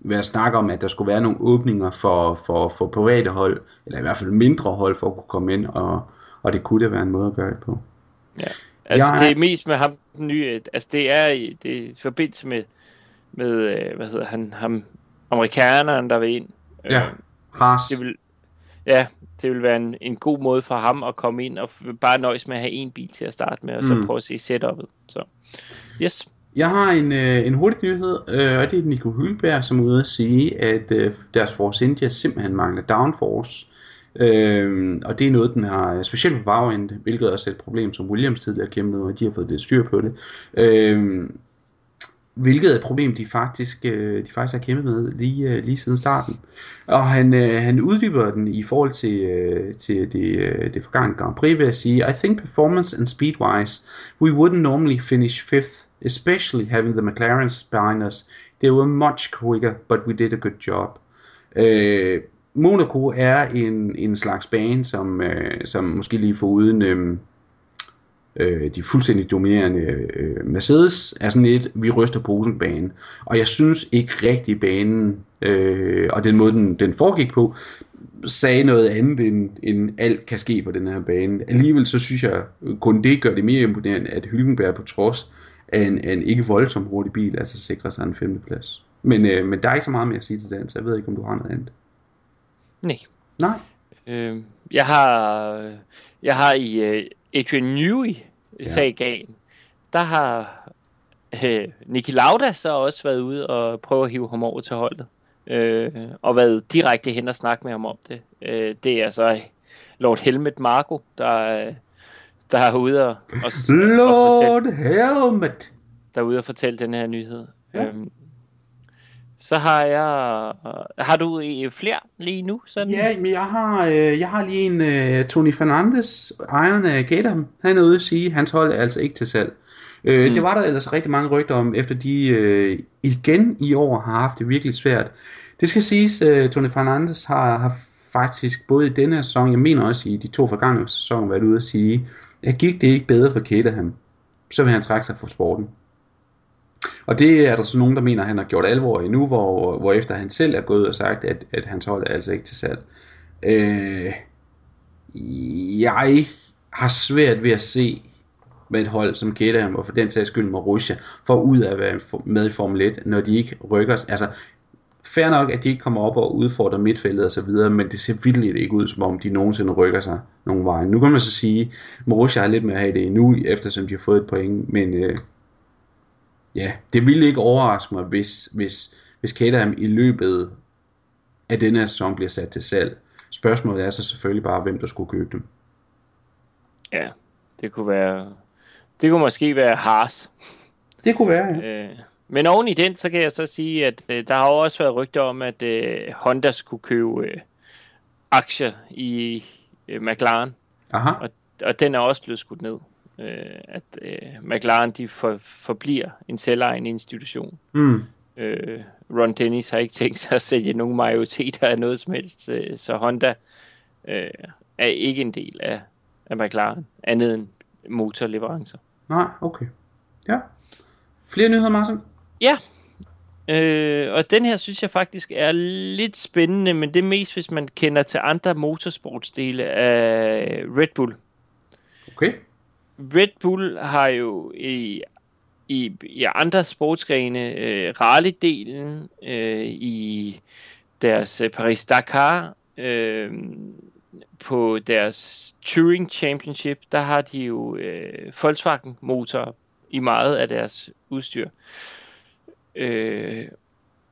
været snak om, at der skulle være nogle åbninger for, for, for private hold, eller i hvert fald mindre hold, for at kunne komme ind, og, og det kunne da være en måde at gøre det på. Ja. Altså, jeg, det er mest med ham, den nye, altså det er i, det er i forbindelse med, med, øh, hvad hedder han, ham, amerikaneren, der vil ind. Ja, Haas. Det vil, ja, det vil være en, en god måde for ham at komme ind og bare nøjes med at have en bil til at starte med, og så mm. prøve at se setup'et. Så, yes. Jeg har en, øh, en hurtig nyhed, øh, og det er Nico Hylberg, som er ude at sige, at øh, deres Force India simpelthen mangler downforce. Øh, og det er noget, den har specielt på bagenden, hvilket er et problem, som Williams tidligere kæmpede med, og de har fået det styr på det. Øh, hvilket er et problem, de faktisk, øh, de faktisk har kæmpet med lige, øh, lige siden starten. Og han, øh, han uddyber den i forhold til, til det, det forgangne Grand Prix ved at sige, I think performance and speed-wise, we wouldn't normally finish fifth, especially having the McLarens behind us. They were much quicker, but we did a good job. Øh, Monaco er en, en slags bane, som, øh, som måske lige får uden øh, øh, de fuldstændig dominerende øh, Mercedes, er sådan et, vi ryster posen bane. Og jeg synes ikke rigtig banen, øh, og den måde den, den foregik på, sagde noget andet end, end alt kan ske på den her bane. Alligevel så synes jeg, kun det gør det mere imponerende, at Hylkenberg på trods af en, af en ikke voldsom hurtig bil, altså sikrer sig en femteplads. Men, øh, men der er ikke så meget mere at sige til den, så jeg ved ikke, om du har noget andet. Nej. Nej. Øh, jeg har, jeg har i øh, Adrian Newey sagaen, ja. der har øh, Niki Lauda så også været ude og prøve at hive ham over til holdet. Øh, og været direkte hen og snakke med ham om det. Øh, det er så Lord Helmet Marco, der, der er ude og, og, Lord og fortælle, Helmet! Der er ude og fortælle den her nyhed. Ja. Øhm, så har jeg... Har du flere lige nu? Sådan? Ja, men jeg har, øh, jeg har lige en Tony Fernandes, ejeren af Gator. Han er ude at sige, at hans hold er altså ikke til salg. Uh, mm. Det var der ellers rigtig mange rygter om, efter de igen i år har haft det virkelig svært. Det skal siges, uh, Tony Fernandes har, har faktisk både i denne sæson, jeg mener også i de to forgangne sæsoner, været ude at sige, at gik det ikke bedre for Caterham, så vil han trække sig fra sporten. Og det er der så nogen, der mener, at han har gjort alvor i nu, hvor, hvor efter han selv er gået og sagt, at, at hans hold er altså ikke til salg. Øh, jeg har svært ved at se med et hold som Kedam, og for den sags skyld Marussia, for ud af at være med i Formel 1, når de ikke rykker. Altså, fair nok, at de ikke kommer op og udfordrer midtfeltet og så videre, men det ser vildt ikke ud, som om de nogensinde rykker sig nogen vej. Nu kan man så sige, Marussia har lidt med at have det endnu, eftersom de har fået et point, men øh, ja, det ville ikke overraske mig, hvis, hvis, hvis Caterham i løbet af denne her sæson bliver sat til salg. Spørgsmålet er så selvfølgelig bare, hvem der skulle købe dem. Ja, det kunne være... Det kunne måske være Haas. Det kunne være, ja. Øh, men oven i den, så kan jeg så sige, at øh, der har også været rygter om, at øh, Honda skulle købe øh, aktier i øh, McLaren. Aha. Og, og den er også blevet skudt ned. Øh, at øh, McLaren de for, forbliver en selvejende institution. Mm. Øh, Ron Dennis har ikke tænkt sig at sælge nogen majoriteter af noget som helst, øh, så Honda øh, er ikke en del af, af McLaren, andet end motorleverancer. Nej, okay. Ja. Flere nyheder, Martin? Ja, øh, og den her synes jeg faktisk er lidt spændende, men det er mest, hvis man kender til andre motorsportsdele af Red Bull. Okay. Red Bull har jo i, i, i andre sportsgrene, øh, rallydelen øh, i deres øh, Paris-Dakar, øh, på deres Touring Championship, der har de jo øh, Volkswagen motor i meget af deres udstyr. Øh,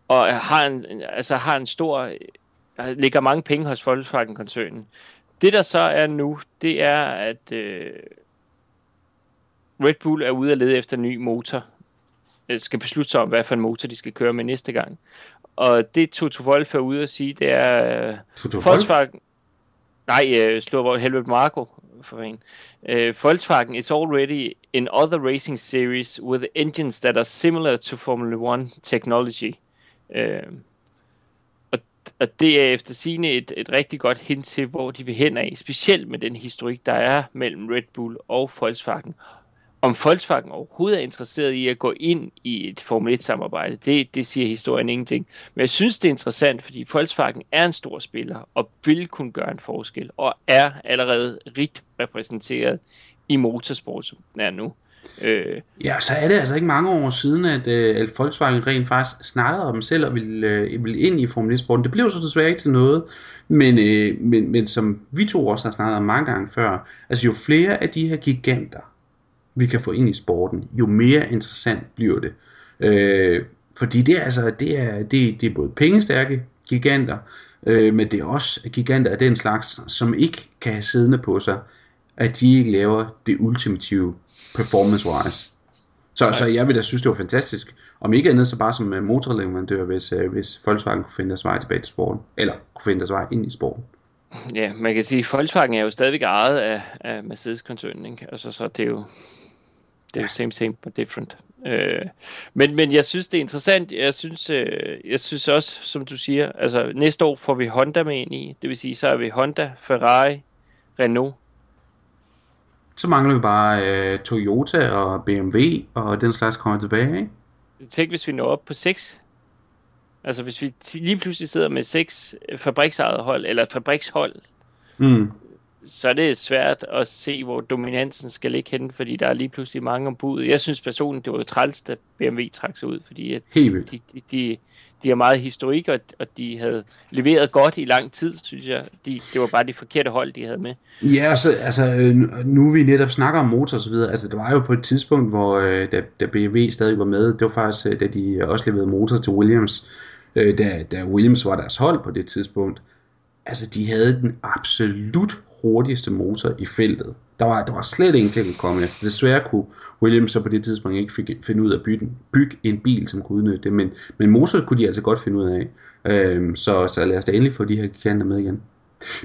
og har en, altså har en stor, øh, ligger mange penge hos Volkswagen-koncernen. Det der så er nu, det er, at øh, Red Bull er ude at lede efter en ny motor. Øh, skal beslutte sig om, hvad for en motor de skal køre med næste gang. Og det Toto Wolff er ude at sige, det er øh, Toto Volkswagen... Nej, øh, slår Helmut Marko for en. Uh, Volkswagen is already in other racing series with engines that are similar to Formula 1 technology. Uh, og, og det er efter sine et, et rigtig godt hint til, hvor de vil hen af, specielt med den historik, der er mellem Red Bull og Volkswagen. Om Volkswagen overhovedet er interesseret i at gå ind i et Formel 1-samarbejde, det, det siger historien ingenting. Men jeg synes, det er interessant, fordi Volkswagen er en stor spiller, og vil kunne gøre en forskel, og er allerede rigt repræsenteret i motorsport, som den er nu. Øh, Ja, så er det altså ikke mange år siden, at, øh, at Volkswagen rent faktisk snakkede om selv og ville, øh, ville ind i Formel 1-sporten. Det blev så desværre ikke til noget, men, øh, men, men som vi to også har snakket om mange gange før, altså jo flere af de her giganter, vi kan få ind i sporten, jo mere interessant bliver det. Øh, fordi det er altså, det er, det, det er både pengestærke giganter, øh, men det er også giganter af den slags, som ikke kan have siddende på sig, at de ikke laver det ultimative performance-wise. Så, så jeg vil da synes, det var fantastisk. Om ikke andet, så bare som øh, motorleverandør, hvis, øh, hvis Volkswagen kunne finde deres vej tilbage til sporten. Eller kunne finde deres vej ind i sporten ja, man kan sige, at Volkswagen er jo stadigvæk ejet af, af Mercedes-koncernen, ikke? Altså, så det er jo, det er jo same, same, but different. Øh, men, men jeg synes, det er interessant. Jeg synes, øh, jeg synes også, som du siger, altså næste år får vi Honda med ind i. Det vil sige, så er vi Honda, Ferrari, Renault. Så mangler vi bare øh, Toyota og BMW og den slags kommer tilbage, ikke? Tænk, hvis vi når op på 6. Altså hvis vi lige pludselig sidder med seks øh, fabriksejede hold, eller fabrikshold, Mm. så er det svært at se, hvor dominansen skal ligge henne, fordi der er lige pludselig mange ombud. Jeg synes personligt, det var jo træls, da BMW trak sig ud, fordi at Helt vildt. de, de, de, de har meget historik, og, og de havde leveret godt i lang tid, synes jeg. De, det var bare de forkerte hold, de havde med. Ja, altså, altså øh, nu vi netop snakker om motor og så videre, altså der var jo på et tidspunkt, hvor øh, da, da BMW stadig var med, det var faktisk, da de også leverede motor til Williams, øh, da, da Williams var deres hold på det tidspunkt, altså de havde den absolut hurtigste motor i feltet. Der var, der var slet ingen til at komme efter. Desværre kunne Williams så på det tidspunkt ikke fik, finde ud af at bygge, bygge en bil, som kunne udnytte det, men, men motor kunne de altså godt finde ud af. Øhm, så, så lad os da endelig få de her giganter med igen.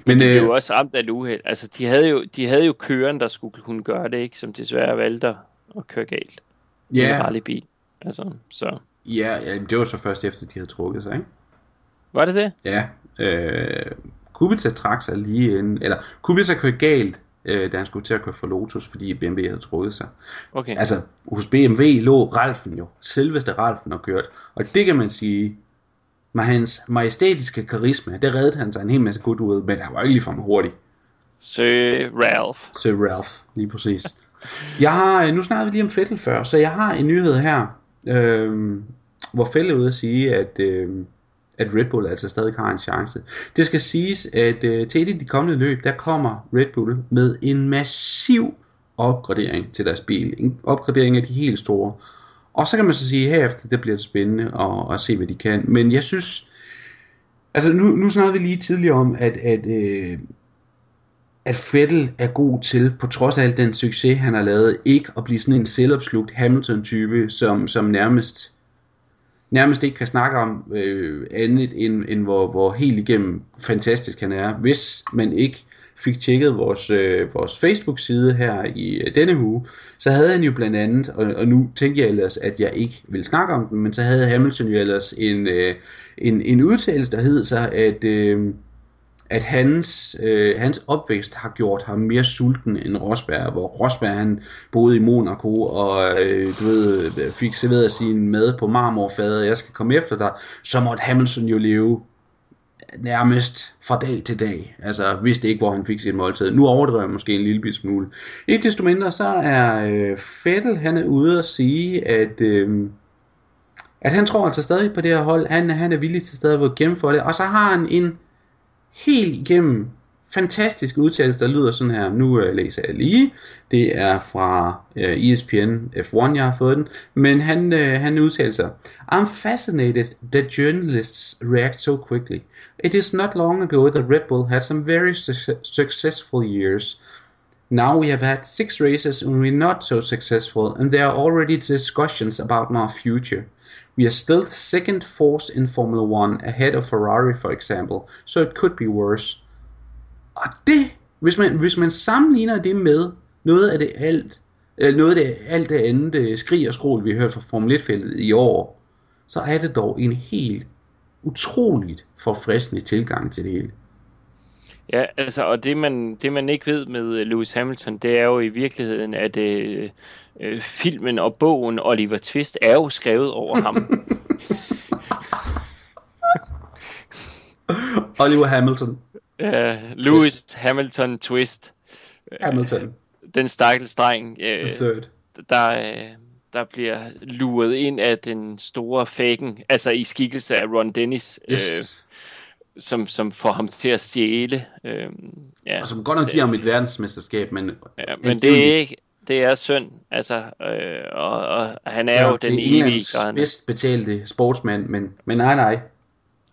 Men Det er øh, jo også ramt af et uheld. Altså, de havde, jo, de havde jo køren, der skulle kunne gøre det, ikke? Som desværre valgte at- køre galt. Med en ja, rallybil. Altså, så. Ja, ja, det var så først efter, de havde trukket sig, ikke? Var det det? Ja, øh, Kubica trak sig lige inden, eller Kubica kørte galt, øh, da han skulle til at køre for Lotus, fordi BMW havde trukket sig. Okay. Altså, hos BMW lå Ralfen jo, selveste Ralfen og kørt, og det kan man sige, med hans majestætiske karisma, det reddede han sig en hel masse godt ud, men der var ikke ligefrem hurtig. Sir Ralph. Sir Ralph, lige præcis. Jeg har, øh, nu snakkede vi lige om Fettel før, så jeg har en nyhed her, øh, hvor Fælde er ude at sige, at øh, at Red Bull altså stadig har en chance. Det skal siges, at øh, til et af de kommende løb, der kommer Red Bull med en massiv opgradering til deres bil. En opgradering af de helt store. Og så kan man så sige, at herefter det bliver det spændende at, at se, hvad de kan. Men jeg synes, altså nu, nu snakkede vi lige tidligere om, at, at, øh, at Fettel er god til, på trods af al den succes, han har lavet, ikke at blive sådan en selvopslugt Hamilton-type, som, som nærmest nærmest ikke kan snakke om øh, andet end, end hvor, hvor helt igennem fantastisk han er. Hvis man ikke fik tjekket vores, øh, vores Facebook-side her i øh, denne uge, så havde han jo blandt andet, og, og nu tænker jeg ellers, at jeg ikke vil snakke om den, men så havde Hamilton jo ellers en, øh, en, en udtalelse, der hed sig, at, øh, at hans, øh, hans opvækst har gjort ham mere sulten end Rosberg, hvor Rosberg han boede i Monaco og øh, du ved, øh, fik serveret sin mad på marmorfadet, jeg skal komme efter dig, så måtte Hamilton jo leve nærmest fra dag til dag. Altså vidste ikke, hvor han fik sit måltid. Nu overdriver jeg måske en lille smule. Ikke desto mindre, så er øh, Fettel, han er ude at sige, at, øh, at han tror altså stadig på det her hold. Han, han er villig til stadig at gennemføre det. Og så har han en helt igennem fantastisk udtalelse, der lyder sådan her. Nu øh, læser jeg lige. Det er fra øh, ESPN F1, jeg har fået den. Men han, øh, han udtaler sig. I'm fascinated that journalists react so quickly. It is not long ago that Red Bull had some very su- successful years. Now we have had six races and we're not so successful, and there are already discussions about our future. We are still the second force in Formula 1 ahead of Ferrari for example, so it could be worse. Og det, hvis man, hvis man sammenligner det med noget af det alt, eller noget af det, alt det andet øh, skrig og skrål, vi har hørt fra Formel 1-feltet i år, så er det dog en helt utroligt forfriskende tilgang til det hele. Ja, altså, og det man, det man ikke ved med øh, Lewis Hamilton, det er jo i virkeligheden, at øh, øh, filmen og bogen Oliver Twist er jo skrevet over ham. [laughs] Oliver Hamilton. Uh, Lewis Twist. Hamilton Twist. Hamilton. Den stakkels dreng, uh, der, uh, der bliver luret ind af den store faken, altså i skikkelse af Ron Dennis. Yes. Uh, som, som får ham til at stjæle. Øh, ja, og som godt nok giver ham et verdensmesterskab, men... Ja, men det er ikke, det er synd, altså, øh, og, og han er ja, jo den evige grædende. bedst betalte sportsmand, men, men nej, nej.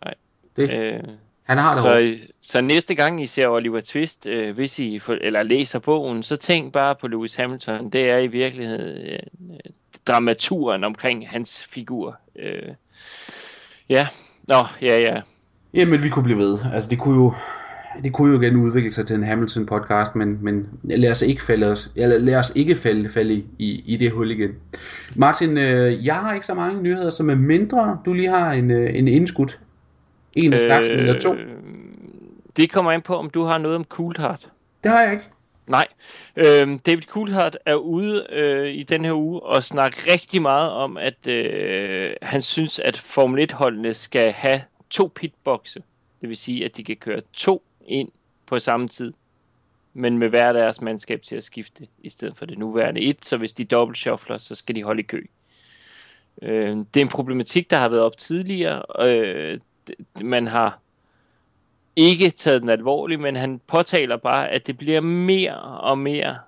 Nej. Det, øh, han har det så, så næste gang I ser Oliver Twist, øh, hvis I for, eller læser bogen, så tænk bare på Lewis Hamilton. Det er i virkeligheden øh, dramaturen omkring hans figur. Øh, ja, nå, ja, ja. Jamen, vi kunne blive ved. Altså, det kunne jo, det kunne jo igen udvikle sig til en Hamilton podcast, men, men lad os ikke falde, os, eller lad os ikke falde, falde i, i det hul igen. Martin, øh, jeg har ikke så mange nyheder, som er mindre. Du lige har en, øh, en indskud. En af øh, slags, eller to. Det kommer ind på, om du har noget om Coulthard. Det har jeg ikke. Nej. Øh, David Coulthard er ude øh, i den her uge og snakker rigtig meget om, at øh, han synes, at Formel 1-holdene skal have to pitboxe. Det vil sige, at de kan køre to ind på samme tid, men med hver deres mandskab til at skifte, i stedet for det nuværende et, så hvis de dobbelt shuffler, så skal de holde i kø. Øh, det er en problematik, der har været op tidligere. Øh, man har ikke taget den alvorligt, men han påtaler bare, at det bliver mere og mere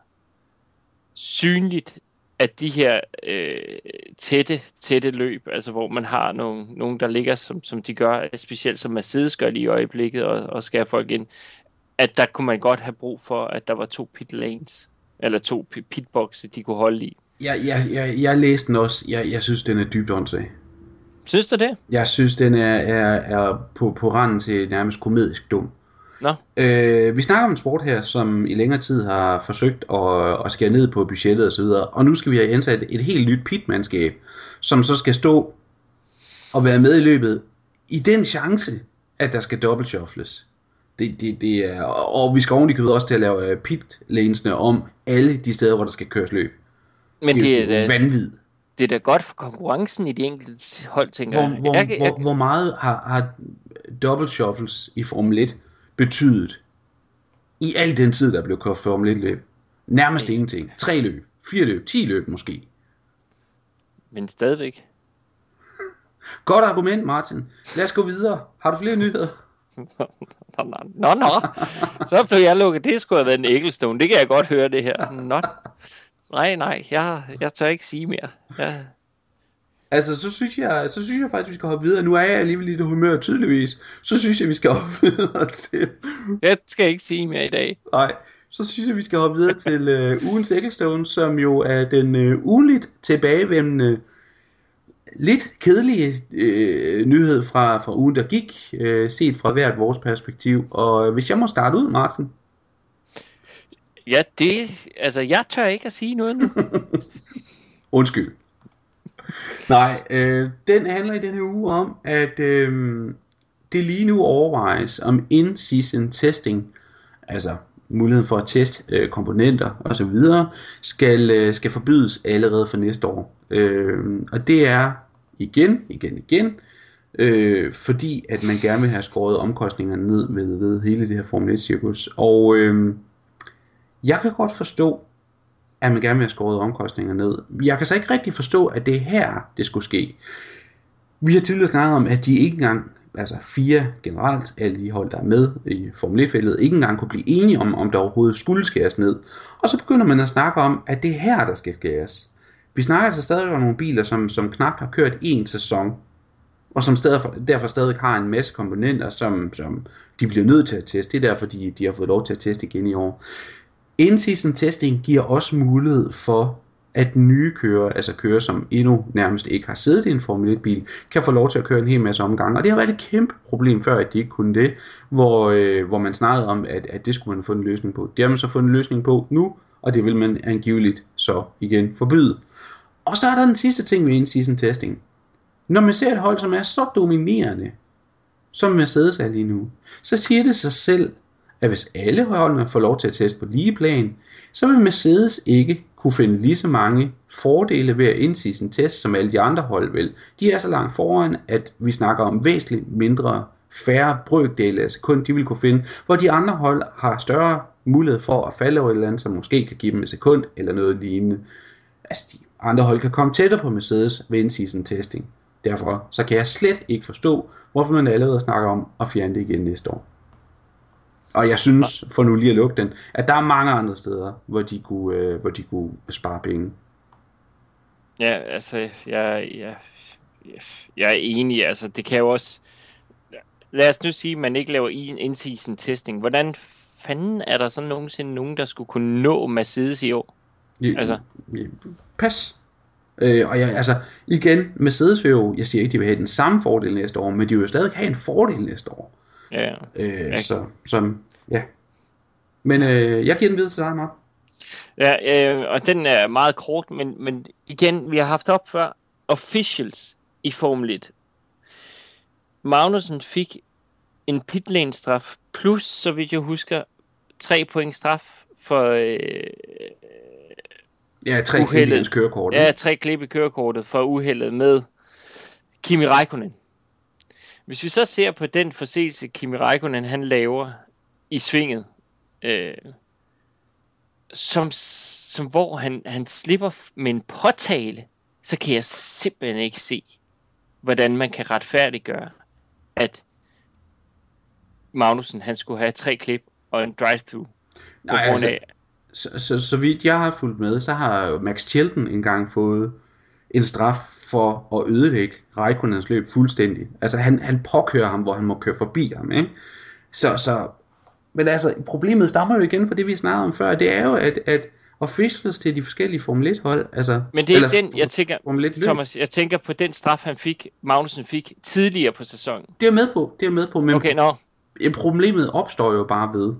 synligt, at de her øh, tætte, tætte løb, altså hvor man har nogen, nogen der ligger, som, som de gør, specielt som Mercedes gør lige i øjeblikket, og, og skærer folk ind, at der kunne man godt have brug for, at der var to pit lanes, eller to pitboxe, de kunne holde i. Ja, ja, ja, jeg læste den også. Jeg, jeg synes, den er dybt åndssvag. Synes du det? Jeg synes, den er, er, er på, på randen til nærmest komedisk dum. Nå. Øh, vi snakker om en sport her, som i længere tid har forsøgt at, at skære ned på budgettet osv., og, og nu skal vi have indsat et helt nyt pitmandskab, som så skal stå og være med i løbet i den chance, at der skal dobbelt shuffles. Det, det, det er, og vi skal ordentligt også til at lave øh, pit lanesene om alle de steder, hvor der skal køres løb. Men det, det er, er vanvittigt. Det er da godt for konkurrencen i de enkelte hold, tænker hvor, hvor, jeg. Hvor, hvor meget har, har double shuffles i Formel 1 betydet i al den tid, der blev kørt Formel 1 løb. Nærmest okay. ingenting. Tre løb, fire løb, ti løb måske. Men stadigvæk. [laughs] Godt argument, Martin. Lad os gå videre. Har du flere nyheder? [laughs] Nå, nå, nå, nå. Så blev jeg lukket. Det skulle have været en Ecclestone. Det kan jeg godt høre, det her. Nå. Nej, nej, jeg, jeg tør ikke sige mere. Jeg, Altså, så synes jeg, så synes jeg faktisk, vi skal hoppe videre. Nu er jeg alligevel i det humør tydeligvis. Så synes jeg, vi skal [laughs] hoppe videre til... jeg skal ikke sige mere i dag. Nej, så synes jeg, vi skal hoppe videre til øh, ugens Ecclestone, som jo er den øh, ugenligt tilbagevendende, lidt kedelige øh, nyhed fra, fra ugen, der gik, øh, set fra hvert vores perspektiv. Og hvis jeg må starte ud, Martin. Ja, det... Altså, jeg tør ikke at sige noget nu. [laughs] Undskyld. Nej, øh, den handler i denne uge om, at øh, det lige nu overvejes om in-season testing, altså muligheden for at teste øh, komponenter osv., skal, øh, skal forbydes allerede for næste år. Øh, og det er igen, igen, igen, øh, fordi at man gerne vil have skåret omkostningerne ned med ved hele det her Formel 1-cirkus. Og øh, jeg kan godt forstå, at man gerne vil have skåret omkostninger ned. Jeg kan så ikke rigtig forstå, at det er her, det skulle ske. Vi har tidligere snakket om, at de ikke engang, altså fire generelt, alle de hold, der er med i Formel 1-fældet, ikke engang kunne blive enige om, om der overhovedet skulle skæres ned. Og så begynder man at snakke om, at det er her, der skal skæres. Vi snakker altså stadig om nogle biler, som, som knap har kørt en sæson, og som stadig, derfor stadig har en masse komponenter, som, som de bliver nødt til at teste. Det er derfor, de, de har fået lov til at teste igen i år. In-season testing giver også mulighed for, at nye kører, altså kører, som endnu nærmest ikke har siddet i en Formel 1 bil, kan få lov til at køre en hel masse omgange. Og det har været et kæmpe problem før, at de ikke kunne det, hvor, øh, hvor man snakkede om, at, at det skulle man få en løsning på. Det har man så fået en løsning på nu, og det vil man angiveligt så igen forbyde. Og så er der den sidste ting med in-season testing. Når man ser et hold, som er så dominerende, som Mercedes er lige nu, så siger det sig selv, at hvis alle holdene får lov til at teste på lige plan, så vil Mercedes ikke kunne finde lige så mange fordele ved at indsige sin test, som alle de andre hold vil. De er så langt foran, at vi snakker om væsentligt mindre færre brøkdele af sekund, de vil kunne finde, hvor de andre hold har større mulighed for at falde over et eller andet, som måske kan give dem et sekund eller noget lignende. Altså de andre hold kan komme tættere på Mercedes ved indseason testing. Derfor så kan jeg slet ikke forstå, hvorfor man allerede snakker om at fjerne det igen næste år. Og jeg synes, for nu lige at lukke den, at der er mange andre steder, hvor de kunne, øh, hvor de kunne spare penge. Ja, altså, jeg, jeg, jeg er enig. Altså, det kan jo også... Lad os nu sige, at man ikke laver in-season testing. Hvordan fanden er der så nogensinde nogen, der skulle kunne nå Mercedes i år? Ja, altså. Pas. Øh, og jeg, altså, igen, Mercedes vil jo, jeg siger ikke, de vil have den samme fordel næste år, men de vil jo stadig have en fordel næste år. Ja. Øh, så, som, ja. Men øh, jeg giver den videre til dig, Mark. Ja, øh, og den er meget kort, men, men igen, vi har haft op før, officials i Formel 1. Magnussen fik en pitlane straf, plus, så vidt jeg husker, 3 point straf for øh, Ja, tre klip i kørekort. Ja, tre klip i kørekortet for uheldet med Kimi Räikkönen. Hvis vi så ser på den forseelse, Kimi Räikkönen han laver i svinget, øh, som, som hvor han, han slipper med en påtale, så kan jeg simpelthen ikke se, hvordan man kan retfærdiggøre, at Magnussen han skulle have tre klip og en drive-through. Nej, altså, af... så, så, så vidt jeg har fulgt med, så har Max Chilton engang fået en straf for at ødelægge Raikkonens løb fuldstændig. Altså han, han påkører ham, hvor han må køre forbi ham. Ikke? Så, så, men altså, problemet stammer jo igen fra det, vi snakkede om før. Det er jo, at, at officials til de forskellige Formel 1 hold, altså... Men det er den, jeg tænker, Thomas, jeg tænker på den straf, han fik, Magnussen fik tidligere på sæsonen. Det er med på, det er med på, men okay, no. problemet opstår jo bare ved,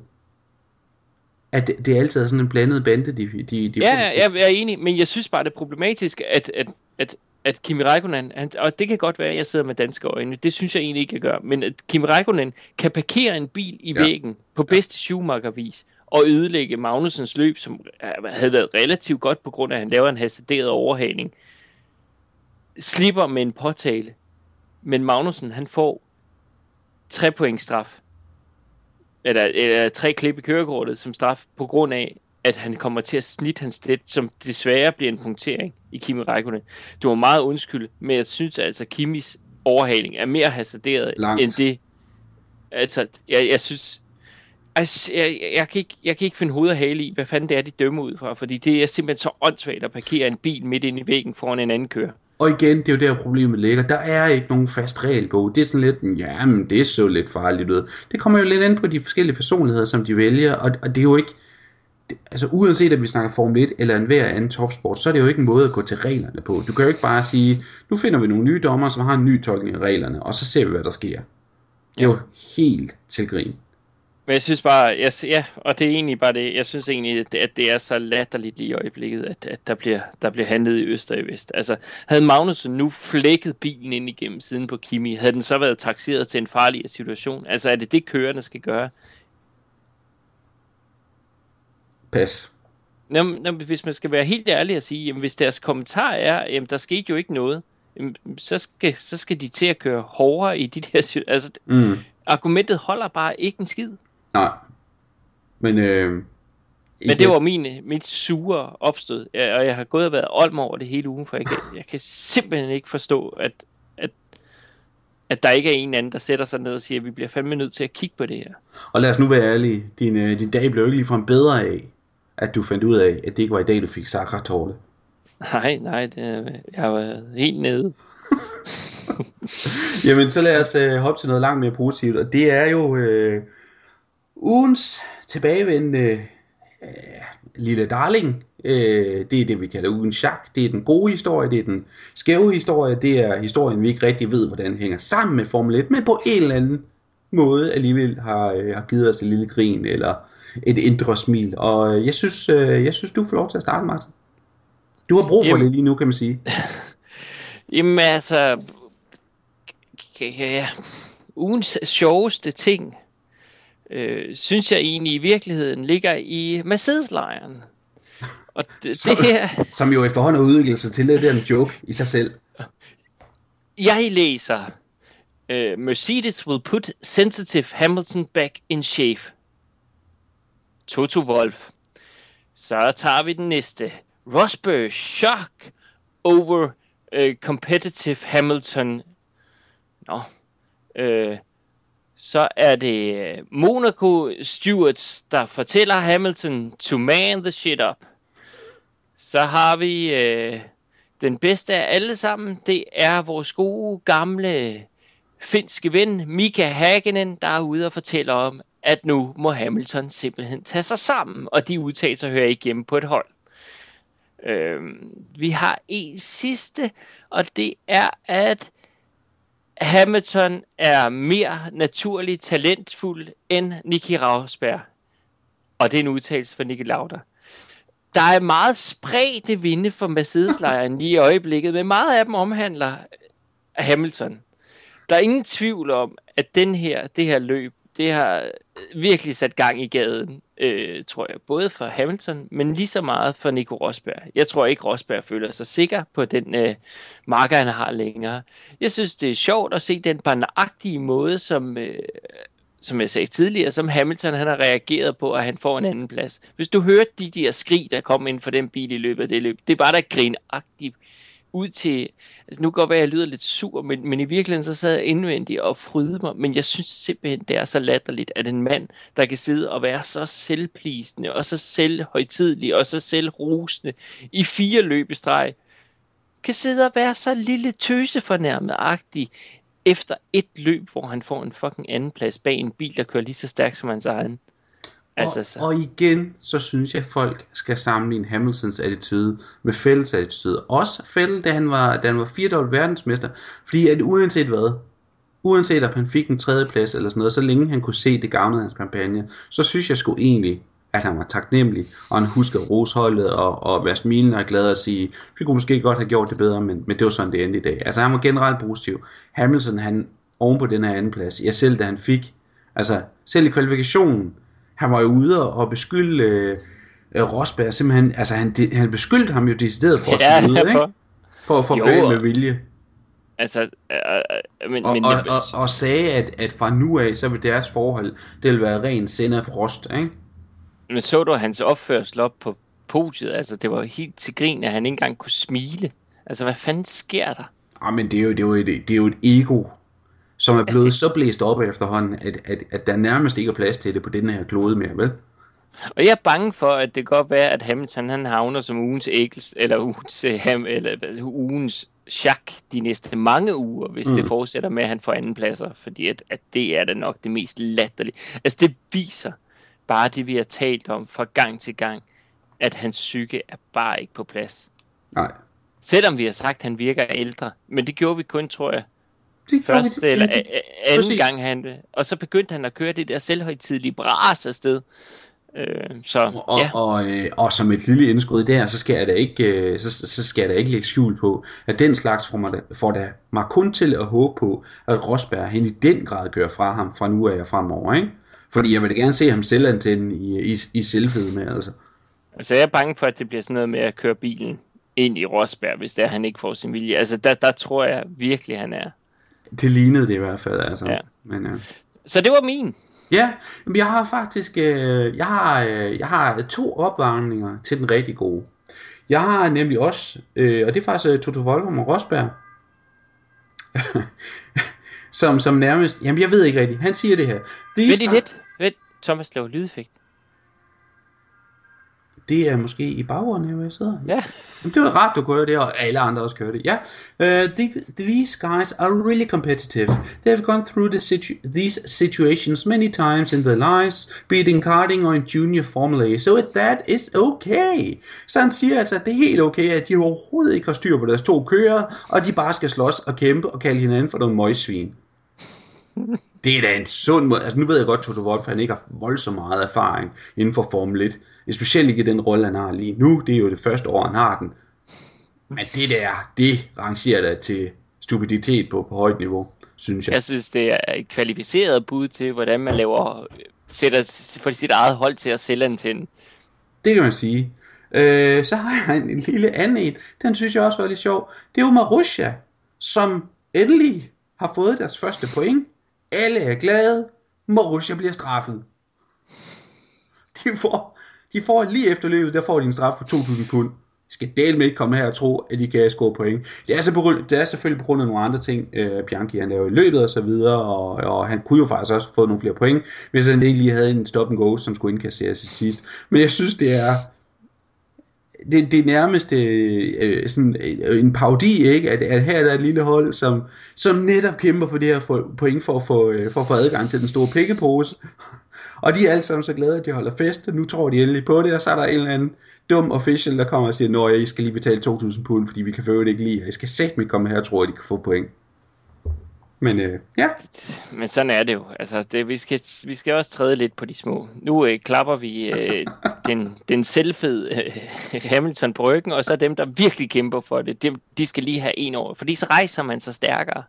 at det, det er altid sådan en blandet bande, de, de, de Ja, jeg, jeg er enig, men jeg synes bare, det er problematisk, at, at, at, at Kimi Räikkönen, han, og det kan godt være, at jeg sidder med danske øjne, det synes jeg egentlig ikke, jeg gør, men at Kimi Räikkönen kan parkere en bil i ja. væggen på bedste Schumacher-vis, og ødelægge Magnusens løb, som havde været relativt godt, på grund af, at han laver en hasarderet overhaling, slipper med en påtale, men Magnussen, han får 3 point straf eller, eller tre klip i kørekortet som straf, på grund af, at han kommer til at snitte hans let, som desværre bliver en punktering i Kimi Räikkönen. Det var meget undskyld, men jeg synes altså, Kimis overhaling er mere hasarderet Langt. end det. Altså, jeg, jeg synes... Altså, jeg, jeg, kan ikke, jeg kan ikke finde hoved og hale i, hvad fanden det er, de dømmer ud fra, fordi det er simpelthen så åndssvagt at parkere en bil midt ind i væggen foran en anden kører. Og igen, det er jo der problemet ligger. Der er ikke nogen fast regelbog. Det er sådan lidt, ja, men det så lidt farligt ud. Det kommer jo lidt ind på de forskellige personligheder, som de vælger, og, og det er jo ikke, altså uanset om vi snakker Formel 1 eller en hver anden topsport, så er det jo ikke en måde at gå til reglerne på. Du kan jo ikke bare sige, nu finder vi nogle nye dommer, som har en ny tolkning af reglerne, og så ser vi, hvad der sker. Det er jo helt til grin. Men jeg synes bare, jeg, ja, og det er egentlig bare det, jeg synes egentlig, at det, at er så latterligt lige i øjeblikket, at, at der, bliver, der bliver handlet i øst og i vest. Altså, havde Magnussen nu flækket bilen ind igennem siden på Kimi, havde den så været taxeret til en farlig situation? Altså, er det det, kørerne skal gøre? Pas. Jamen, jamen, hvis man skal være helt ærlig og sige, jamen, hvis deres kommentar er, jamen, der skete jo ikke noget, jamen, så, skal, så skal de til at køre hårdere i de der. Altså, Mm. argumentet holder bare ikke en skid. Nej. Men, øh, Men det var min, mit sure opstød, Ja, og jeg har gået og været olm over det hele ugen, for jeg kan, jeg kan simpelthen ikke forstå, at, at, at der ikke er en anden, der sætter sig ned og siger, at vi bliver fandme nødt til at kigge på det her. Og lad os nu være ærlige, din, øh, din dag blev ikke ligefrem bedre af, at du fandt ud af, at det ikke var i dag, du fik sakratårle. Nej, nej, det, jeg var helt nede. [laughs] Jamen, så lad os øh, hoppe til noget langt mere positivt, og det er jo øh, ugens tilbagevendende øh, lille darling. Øh, det er det, vi kalder ugens chak. Det er den gode historie, det er den skæve historie, det er historien, vi ikke rigtig ved, hvordan hænger sammen med Formel 1, men på en eller anden måde alligevel har, øh, har givet os et lille grin, eller et indre smil. Og øh, jeg synes, øh, jeg synes, du får lov til at starte, Martin. Du har brug for Jamen. det lige nu, kan man sige. [laughs] Jamen altså, ja, ugens sjoveste ting, øh, synes jeg egentlig i virkeligheden ligger i Mercedes-lejren. [laughs] Og det, Så- det her, Som jo efterhånden har udviklet sig til lidt af en joke i sig selv. [laughs] jeg læser, øh, Mercedes will put sensitive Hamilton back in shape. Toto Wolf. Så tager vi den næste. Rosberg shock over uh, competitive Hamilton. Nå. Uh, så er det øh, Monaco stewards, der fortæller Hamilton to man the shit up. Så har vi uh, den bedste af alle sammen. Det er vores gode gamle finske ven Mika Hagenen, der er ude og fortæller om, at nu må Hamilton simpelthen tage sig sammen, og de udtalelser hører ikke hjemme på et hold. Øhm, vi har en sidste, og det er, at Hamilton er mere naturligt talentfuld end Nicky Rosberg. Og det er en udtalelse for Nicky Lauder. Der er meget spredte vinde for Mercedes-lejren lige i øjeblikket, men meget af dem omhandler Hamilton. Der er ingen tvivl om, at den her, det her løb, det har øh, virkelig sat gang i gaden, øh, tror jeg, både for Hamilton, men lige så meget for Nico Rosberg. Jeg tror ikke, Rosberg føler sig sikker på den øh, marker, han har længere. Jeg synes, det er sjovt at se den barnagtige måde, som, øh, som jeg sagde tidligere, som Hamilton han har reageret på, at han får en anden plads. Hvis du hørte de der skrig, der kom ind for den bil i løbet af det løb, det var bare der grinagtigt ud til, altså nu kan godt være, at jeg lyder lidt sur, men, men i virkeligheden så sad jeg indvendigt og frydede mig, men jeg synes simpelthen, det er så latterligt, at en mand, der kan sidde og være så selvplisende, og så selvhøjtidlig, og så selvrusende, i fire løb i kan sidde og være så lille tøsefornærmet-agtig, efter et løb, hvor han får en fucking anden plads bag en bil, der kører lige så stærkt som hans egen. Altså, så. Og, og igen, så synes jeg, at folk skal sammenligne Hamiltons attitude med Fælles attitude. Også Fælde, da han var, da han var firedobbelt verdensmester. Fordi at uanset hvad, uanset om han fik en tredje plads eller sådan noget, så længe han kunne se det gavnede hans kampagne, så synes jeg sgu egentlig, at han var taknemmelig, og han husker at rose holdet, og, og være smilende og glad og sige, vi kunne måske godt have gjort det bedre, men, men det var sådan det endte i dag. Altså han var generelt positiv. Hamilton, han oven på den her anden plads, ja selv da han fik, altså selv i kvalifikationen, han var jo ude og beskylde øh, Rosberg, simpelthen, altså han, de, han beskyldte ham jo decideret for at Ja, skyde, ikke? For at få og- med vilje. Altså, øh, øh, men, Og, men og, jeg, og, og sagde, at, at fra nu af, så vil deres forhold, det vil være ren sender frost, ikke? Men så du hans opførsel op på podiet? Altså, det var helt til grin, at han ikke engang kunne smile. Altså, hvad fanden sker der? Ah, men det er jo, det er jo, et, det er jo et ego, som er blevet så blæst op efterhånden, at, at, at der nærmest ikke er plads til det på den her klode mere, vel? Og jeg er bange for, at det kan godt være, at Hamilton han havner som ugens ægels, eller ugens, øh, ham, eller ugens chak de næste mange uger, hvis mm. det fortsætter med, at han får anden pladser, fordi at, at det er da nok det mest latterlige. Altså det viser bare det, vi har talt om fra gang til gang, at hans psyke er bare ikke på plads. Nej. Selvom vi har sagt, at han virker ældre, men det gjorde vi kun, tror jeg, Det gjorde vi- første eller det- anden præcis. gang han, og så begyndte han at køre det der selvhøjtidlige bras afsted. Øh, så Og, ja, og, øh, og som et lille indskud der, så skal jeg da ikke, øh, så, så skal jeg da ikke lægge skjul på, at den slags får, mig da, får da mig kun til at håbe på, at Rosberg han i den grad gør fra ham fra nu af og fremover, ikke? Fordi jeg vil da gerne se ham selv antænde i, i, i selvhed med, altså. altså jeg er bange for, at det bliver sådan noget med at køre bilen ind i Rosberg, hvis det er, han ikke får sin vilje. Altså der, der tror jeg virkelig, han er. Det lignede det i hvert fald, altså. Ja. Men, øh, Så det var min. Ja, men jeg har faktisk øh, jeg har, øh, jeg har to opvarmninger til den rigtig gode. Jeg har nemlig også, øh, og det er faktisk øh, Toto Wolff og Rosberg, [laughs] som, som nærmest, jamen jeg ved ikke rigtigt, han siger det her. These Vent lidt. Vent. Thomas laver lydeffekt. Det er måske i baggrunden her, hvor jeg sidder. Ja. Jamen, det var da rart, du kunne høre det, og alle andre også kunne høre det. Ja, uh, the, these guys are really competitive. They have gone through the situ- these situations many times in their lives, be it in karting or in junior Formula A, so that is okay. Så han siger altså, at det er helt okay, at de overhovedet ikke har styr på deres to kører, og de bare skal slås og kæmpe og kalde hinanden for nogle møgsvin. [laughs] Det er da en sund måde. Altså nu ved jeg godt, Toto Wolff, han ikke har voldsomt meget erfaring inden for Formel 1. Specielt ikke i den rolle, han har lige nu. Det er jo det første år, han har den. Men det der, det rangerer da til stupiditet på, på højt niveau, synes jeg. Jeg synes, det er et kvalificeret bud til, hvordan man laver sætter for sit eget hold til at sælge antenne. Det kan man sige. Øh, så har jeg en, en lille anden en. Den synes jeg også var lidt sjov. Det er jo Marussia, som endelig har fået deres første point. Alle er glade. Marussia bliver straffet. De får, de får lige efter løbet, der får de en straf på 2.000 pund. De skal dele med ikke komme her og tro, at de kan score point. Det er, så på, grund- det er selvfølgelig på grund af nogle andre ting, øh, Bianchi han laver i løbet og så videre, og, og han kunne jo faktisk også få nogle flere point, hvis han ikke lige havde en stop and go, som skulle indkasseres til sidst. Men jeg synes, det er, det, det er nærmest øh, øh sådan øh, en parodi, ikke? At, at her er der et lille hold, som, som netop kæmper for det her for, point for at, få, øh, for at få adgang til den store pikkepose. Og de er alle sammen så glade, at de holder fest, nu tror de endelig på det, og så er der en eller anden dum official, der kommer og siger, Nå, I skal lige betale 2.000 pund, fordi vi kan for det ikke lige, og I skal sætte mig komme her og tro, at de kan få point. Men øh, ja, Men sådan er det jo. Altså, det, vi, skal, vi skal også træde lidt på de små. Nu øh, klapper vi øh, [laughs] den, den selvfed øh, Hamilton på ryggen, og så dem, der virkelig kæmper for det, de, de skal lige have en år, fordi så rejser man sig stærkere.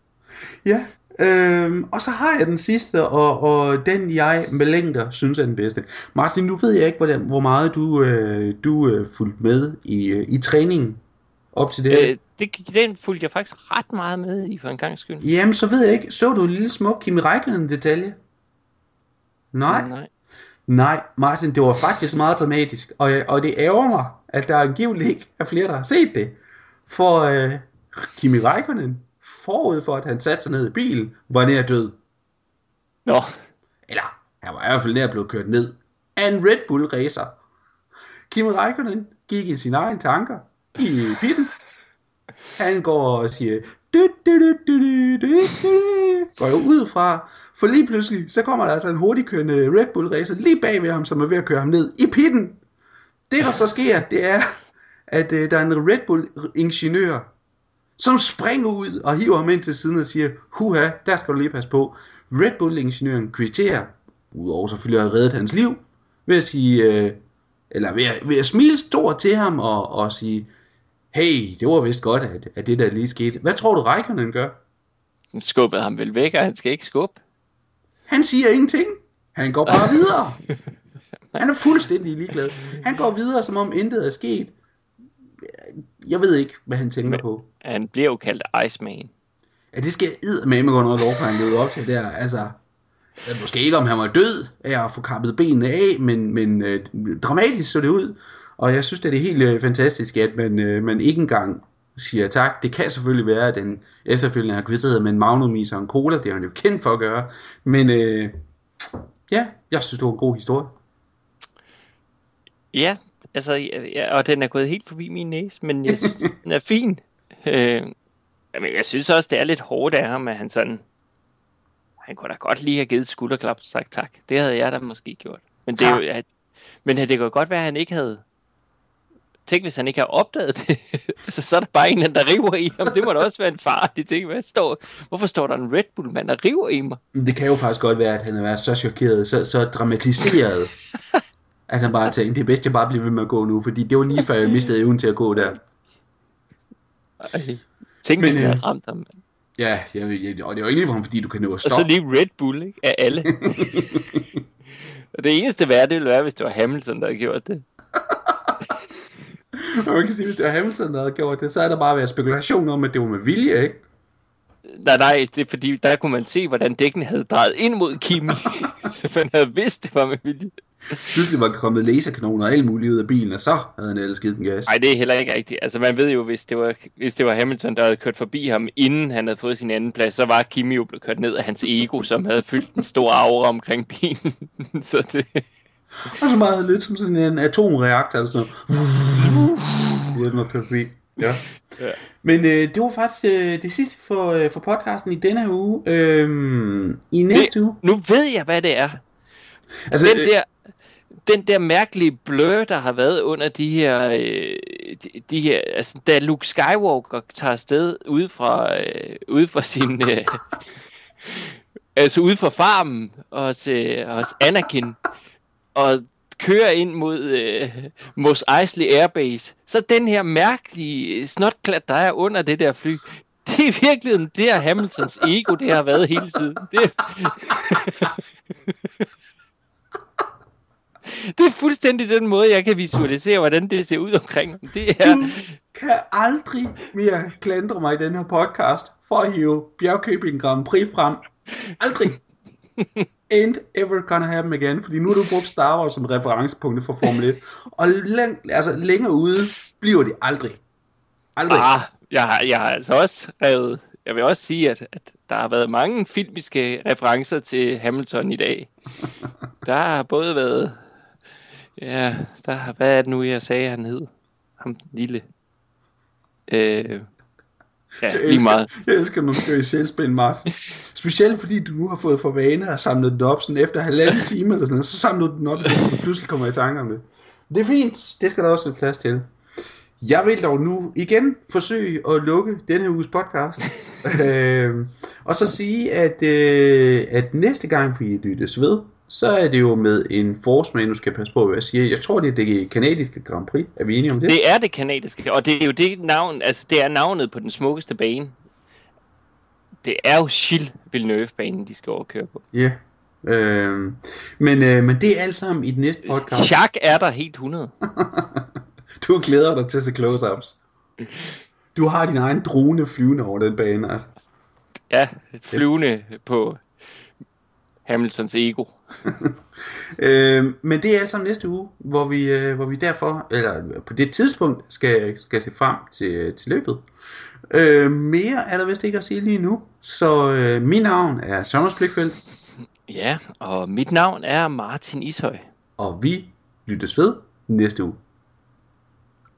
Ja, øhm, og så har jeg den sidste, og, og den jeg med længder synes er den bedste. Martin, nu ved jeg ikke, hvordan, hvor meget du, øh, du øh, fulgte med i, øh, i træningen op til det. Øh, det, den fulgte jeg faktisk ret meget med i for en gang skyld. Jamen, så ved jeg ikke, så du en lille smuk Kimi Räikkönen detalje? Nej. Nej. Nej, Martin, det var faktisk meget dramatisk, og, og det ærger mig, at der angiveligt ikke er flere, der har set det. For øh, Kimi Räikkönen, forud for at han satte sig ned i bilen, var nær død. Nå, Eller, han var i hvert fald nær blevet kørt ned af en Red Bull racer. Kimi Räikkönen gik i sine egne tanker i pitten. Han går og siger, du, du, du, du, du, du, du, går jo ud fra, for lige pludselig, så kommer der altså en hurtigkørende Red Bull racer lige bag ved ham, som er ved at køre ham ned i pitten. Det der så sker, det er, at øh, der er en Red Bull ingeniør, som springer ud og hiver ham ind til siden og siger, huha, der skal du lige passe på. Red Bull-ingeniøren kvitterer, udover selvfølgelig at have reddet hans liv, ved at sige, øh, eller ved at, ved at smile stort til ham og, og sige, hey, det var vist godt, at, at det der lige skete. Hvad tror du, Rækkerne gør? den skubbede ham vel væk, og han skal ikke skubbe. Han siger ingenting. Han går bare videre. [laughs] Han er fuldstændig ligeglad. Han går videre, som om intet er sket. Jeg ved ikke, hvad han tænker Men- på. Han bliver jo kaldt Iceman. Ja, det skal jeg med gå noget lov, for han levede op til der. Altså, måske ikke, om han var død af at få kappet benene af, men, men øh, dramatisk så det ud. Og jeg synes, det er helt øh, fantastisk, at man, øh, man ikke engang siger tak. Det kan selvfølgelig være, at den efterfølgende har kvitteret med en magnumis og en cola. Det er han jo kendt for at gøre. Men øh, ja, jeg synes, det var en god historie. Ja, altså, ja, og den er gået helt forbi min næse, men jeg synes, [laughs] den er fin. Øh, men jeg synes også, det er lidt hårdt af ham, at han sådan... Han kunne da godt lige have givet skulderklap og sagt tak. Det havde jeg da måske gjort. Men det, er jo, at, men det kan godt være, at han ikke havde... Tænk, hvis han ikke har opdaget det. [laughs] altså, så er der bare en, der river i ham. Det må da også være en farlig ting. Hvad står, hvorfor står der en Red Bull mand, der river i mig? Det kan jo faktisk godt være, at han været så chokeret, så, så dramatiseret, [laughs] at han bare tænkte, det er bedst, jeg bare bliver ved med at gå nu, fordi det var lige før, jeg mistede evnen til at gå der. Ej. Tænk, hvis han havde ramt ham. mand. Ja, jeg, jeg, og det er jo ikke ligefrem, fordi du kan nå at Og så stoppe. lige Red Bull, ikke? Af alle. [laughs] og det eneste værd, det ville være, hvis det var Hamilton, der havde gjort det. Og man kan sige, hvis det var Hamilton, der havde gjort det, så er der bare været spekulation om, at det var med vilje, ikke? Nej, nej, det er fordi, der kunne man se, hvordan dækken havde drejet ind mod Kimi. [laughs] så man havde vidst, det var med vilje. Pludselig var kommet laserkanoner og alt muligt ud af bilen, og så havde han ellers givet den gas. Nej, det er heller ikke rigtigt. Altså, man ved jo, hvis det, var, hvis det var Hamilton, der havde kørt forbi ham, inden han havde fået sin anden plads, så var Kimi jo blevet kørt ned af hans ego, som havde fyldt en stor aura omkring bilen. [laughs] så det... Og så meget lidt som sådan en atomreaktor eller sådan noget. Det er forbi. Ja. Ja. Men øh, det var faktisk øh, det sidste for, øh, for podcasten i denne her uge. Øhm, I næste uge. Nu ved jeg, hvad det er. Altså, den øh, der, den der mærkelige blur, der har været under de her, øh, de, de her, altså da Luke Skywalker tager afsted ude fra, øh, ude fra sin, øh, [laughs] altså ude fra farmen hos, øh, hos Anakin, og kører ind mod øh, Mos Eisley Airbase, så den her mærkelige snotklat, der er under det der fly, [laughs] det er i virkeligheden det her Hamiltons ego, det har været hele tiden. Det, [laughs] det er fuldstændig den måde, jeg kan visualisere, hvordan det ser ud omkring. Det er, Du kan aldrig mere klandre mig i den her podcast for at hive Bjergkøbing Grand Prix frem. Aldrig. [laughs] Ain't ever gonna happen again, fordi nu har du brugt Star Wars som referencepunkt for Formel 1. Og læng, altså, længere ude bliver det aldrig. Aldrig. ah, jeg, har, jeg har altså også revet, jeg vil også sige, at, at der har været mange filmiske referencer til Hamilton i dag. [laughs] Der har både været, ja, der har, hvad er det nu, jeg sagde, han hed? Ham den lille. Øh, ja, Jeg lige meget. jeg elsker, når du gør i selvspil, Martin. Specielt fordi du nu har fået for vane at samle den op sådan efter halvanden [laughs] time eller sådan noget, så samler du den op, og du pludselig kommer i tanke om det. Det er fint, det skal der også være plads til. Jeg vil dog nu igen forsøge at lukke denne uges podcast. [laughs] øh, og så sige, at, øh, at næste gang vi lyttes ved, så er det jo med en forsmag, nu skal jeg passe på, hvad jeg siger. Jeg tror, det er det kanadiske Grand Prix. Er vi enige om det? Det er det kanadiske, og det er jo det navn, altså det er navnet på den smukkeste bane. Det er jo Gilles Villeneuve-banen, de skal overkøre på. Ja. Øh, men, øh, men det er alt sammen i den næste podcast. Chak er der helt 100. [laughs] Du glæder dig til at se close-ups. Du har din egen drone flyvende over den bane, altså. Ja, flyvende på Hamiltons ego. [laughs] Øh, men det er alt sammen næste uge, hvor vi, øh, hvor vi derfor, eller på det tidspunkt, skal, skal se frem til, til løbet. Øh, mere er der vist ikke at sige lige nu, så øh, mit navn er Thomas Blikfeldt, Ja, og mit navn er Martin Ishøj. og vi lyttes ved næste uge.